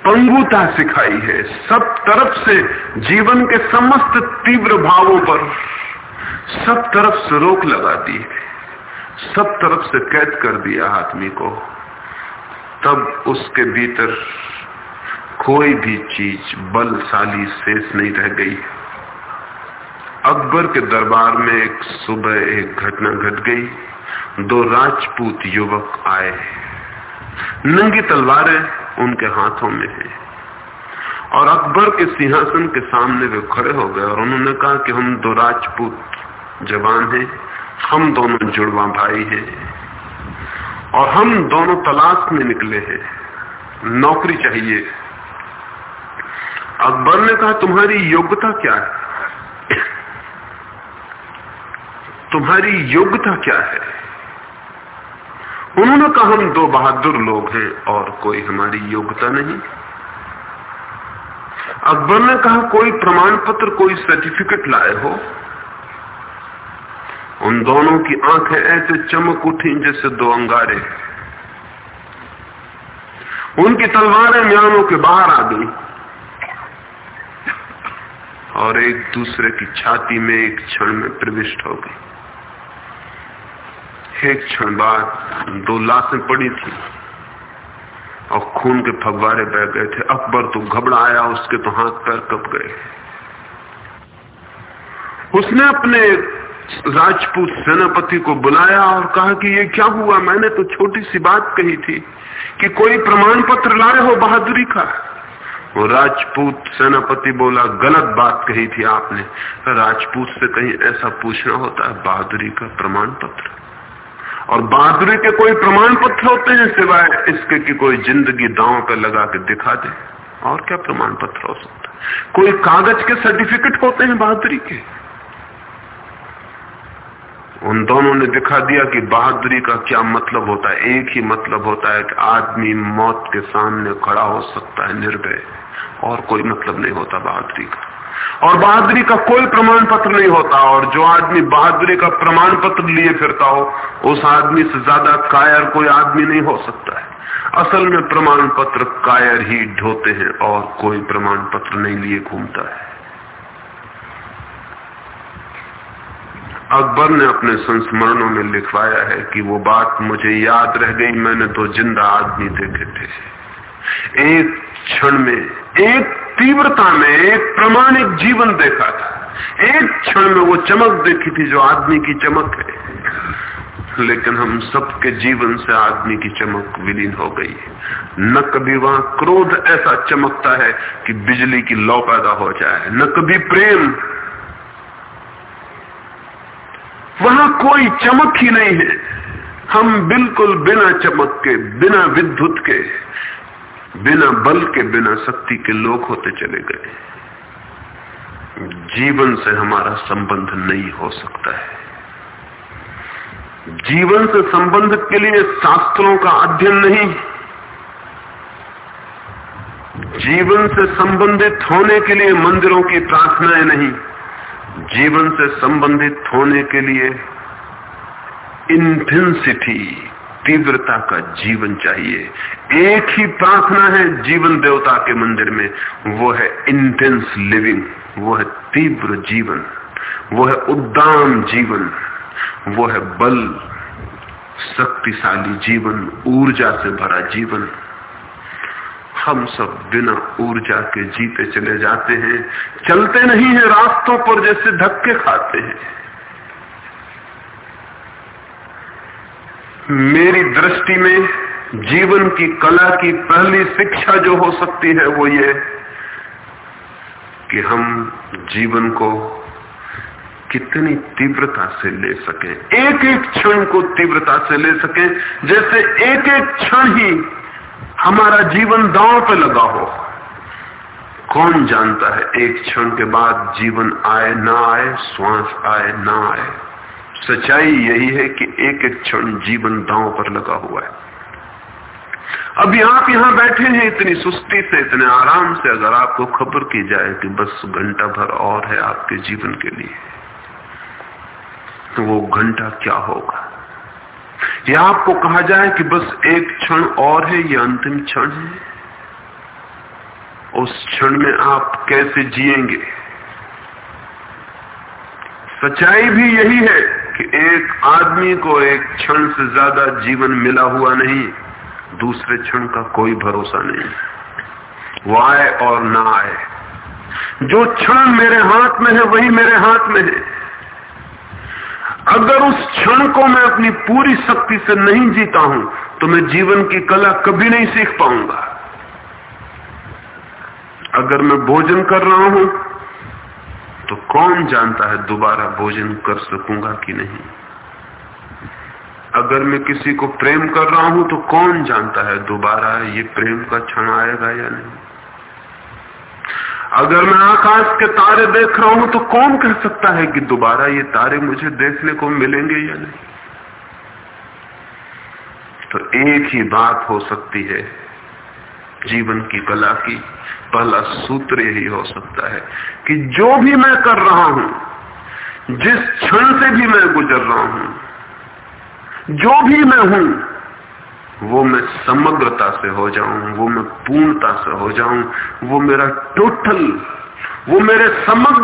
पंगुता सिखाई है, सब तरफ़ से जीवन के समस्त तीव्र भावों पर सब तरफ़ से रोक लगा दी सब तरफ़ से कैद कर दिया आदमी को। तब उसके भीतर कोई भी चीज़ बलशाली शेष नहीं रह गई। अकबर के दरबार में एक सुबह एक घटना घट गई। दो राजपूत युवक आए। नंगी तलवारें उनके हाथों में है। और अकबर के सिंहासन के सामने वे खड़े हो गए और उन्होंने कहा कि हम दो राजपूत जवान हैं। हम दोनों जुड़वा भाई हैं। और हम दोनों तलाश में निकले हैं। नौकरी चाहिए। अकबर ने कहा, तुम्हारी योग्यता क्या है? तुम्हारी योग्यता क्या है? उन्होंने कहा, हम दो बहादुर लोग हैं और कोई हमारी योग्यता नहीं। अकबर ने कहा, कोई प्रमाण पत्र कोई सर्टिफिकेट लाए हो। उन दोनों की आँखें ऐसे चमक उठी जैसे दो अंगारे। उनकी तलवारें म्यानों के बाहर आ गई। और एक दूसरे की छाती में एक क्षण में प्रविष्ट हो गई। एक क्षण बाद दो लाशें पड़ी थी और खून के फगवारे बह गए थे। अकबर तो घबराया, उसके तो हाथ पैर कप गए। उसने अपने राजपूत सेनापति को बुलाया और कहा कि ये क्या हुआ? मैंने तो छोटी सी बात कही थी कि कोई प्रमाण पत्र लाए हो बहादुरी का? वो राजपूत सेनापति बोला, गलत बात कही थी आपने। राजपूत से कहीं ऐसा पूछना होता है, बहादुरी का प्रमाण पत्र। और बहादुरी के कोई प्रमाण पत्र होते हैं सिवाय इसके कि कोई ज़िंदगी दांव पर लगा के दिखा दे। और क्या प्रमाण पत्र हो सकता है? कोई कागज़ के सर्टिफिकेट होते हैं बहादुरी के? उन दोनों ने दिखा दिया कि बहादुरी का क्या मतलब होता है? एक ही मतलब होता है कि आदमी मौत के सामने खड़ा हो सकता है, निर्भय। और कोई मतलब नहीं होता बहादुरी का। और बहादुरी का कोई प्रमाण पत्र नहीं होता, और जो आदमी बहादुरी का प्रमाण पत्र लिए फिरता हो, उस आदमी से ज़्यादा कायर कोई आदमी नहीं हो सकता है। असल में प्रमाण पत्र कायर ही ढोते हैं, और कोई प्रमाण पत्र नहीं लिए घूमता है। अकबर ने अपने संस्मरणों में लिखवाया है कि वो बात मुझे याद रह गई, मैंने तो ज़िंदा आदमी देखे थे। एक क्षण में, एक तीव्रता में एक प्रमाणिक जीवन देखा था। एक क्षण में वो चमक देखी थी जो आदमी की चमक है। लेकिन हम सबके जीवन से आदमी की चमक विलीन हो गई है। न कभी वहाँ क्रोध ऐसा चमकता है कि बिजली की लौ पैदा हो जाए। न कभी प्रेम। वहाँ कोई चमक ही नहीं है। हम बिल्कुल बिना चमक के, बिना विद्युत के बिना बल के, बिना शक्ति के लोग होते चले गए। जीवन से हमारा संबंध नहीं हो सकता है। जीवन से संबंध के लिए शास्त्रों का अध्ययन नहीं। जीवन से संबंधित होने के लिए मंदिरों की प्रार्थनाएँ नहीं। जीवन से संबंधित होने के लिए इंटेंसिटी तीव्रता का जीवन चाहिए। एक ही प्रार्थना है जीवन देवता के मंदिर में, वो है इंटेंस लिविंग वो है तीव्र जीवन, वो है उद्दाम जीवन, वो है बल, शक्तिशाली जीवन, ऊर्जा से भरा जीवन। हम सब बिना ऊर्जा के जीते चले जाते हैं, चलते नहीं है रास्तों पर जैसे धक्के खाते हैं। मेरी दृष्टि में जीवन की कला की पहली शिक्षा जो हो सकती है वो ये कि हम जीवन को कितनी तीव्रता से ले सके एक एक क्षण को तीव्रता से ले सके, जैसे एक एक क्षण ही हमारा जीवन दांव पे लगा हो। कौन जानता है, एक क्षण के बाद जीवन आए ना आए, श्वास आए ना आए। सच्चाई यही है कि एक एक क्षण जीवन दांव पर लगा हुआ है। अभी आप यहाँ बैठे हैं इतनी सुस्ती से, इतने आराम से, अगर आपको खबर की जाए कि बस घंटा भर और है आपके जीवन के लिए तो वो घंटा क्या होगा? या आपको कहा जाए कि बस एक क्षण और है, ये अंतिम क्षण है? उस क्षण में आप कैसे जिएँगे? सच्चाई भी यही है कि एक आदमी को एक क्षण से ज़्यादा जीवन मिला हुआ नहीं, दूसरे क्षण का कोई भरोसा नहीं। वो आए और ना आए। जो क्षण मेरे हाथ में है, वही मेरे हाथ में है। अगर उस क्षण को मैं अपनी पूरी शक्ति से नहीं जीता हूँ तो मैं जीवन की कला कभी नहीं सीख पाऊँगा। अगर मैं भोजन कर रहा हूँ तो कौन जानता है दोबारा भोजन कर सकूँगा कि नहीं? अगर मैं किसी को प्रेम कर रहा हूँ तो कौन जानता है दोबारा ये प्रेम का क्षण आएगा या नहीं? अगर मैं आकाश के तारे देख रहा हूँ तो कौन कह सकता है कि दोबारा ये तारे मुझे देखने को मिलेंगे या नहीं? तो एक ही बात हो सकती है जीवन की कला की, पहला सूत्र यही हो सकता है कि जो भी मैं कर रहा हूँ, जिस क्षण से भी मैं गुजर रहा हूँ, जो भी मैं हूँ, वो मैं समग्रता से हो जाऊँ, वो मैं पूर्णता से हो जाऊँ, वो मेरा टोटल वो मेरे समग्र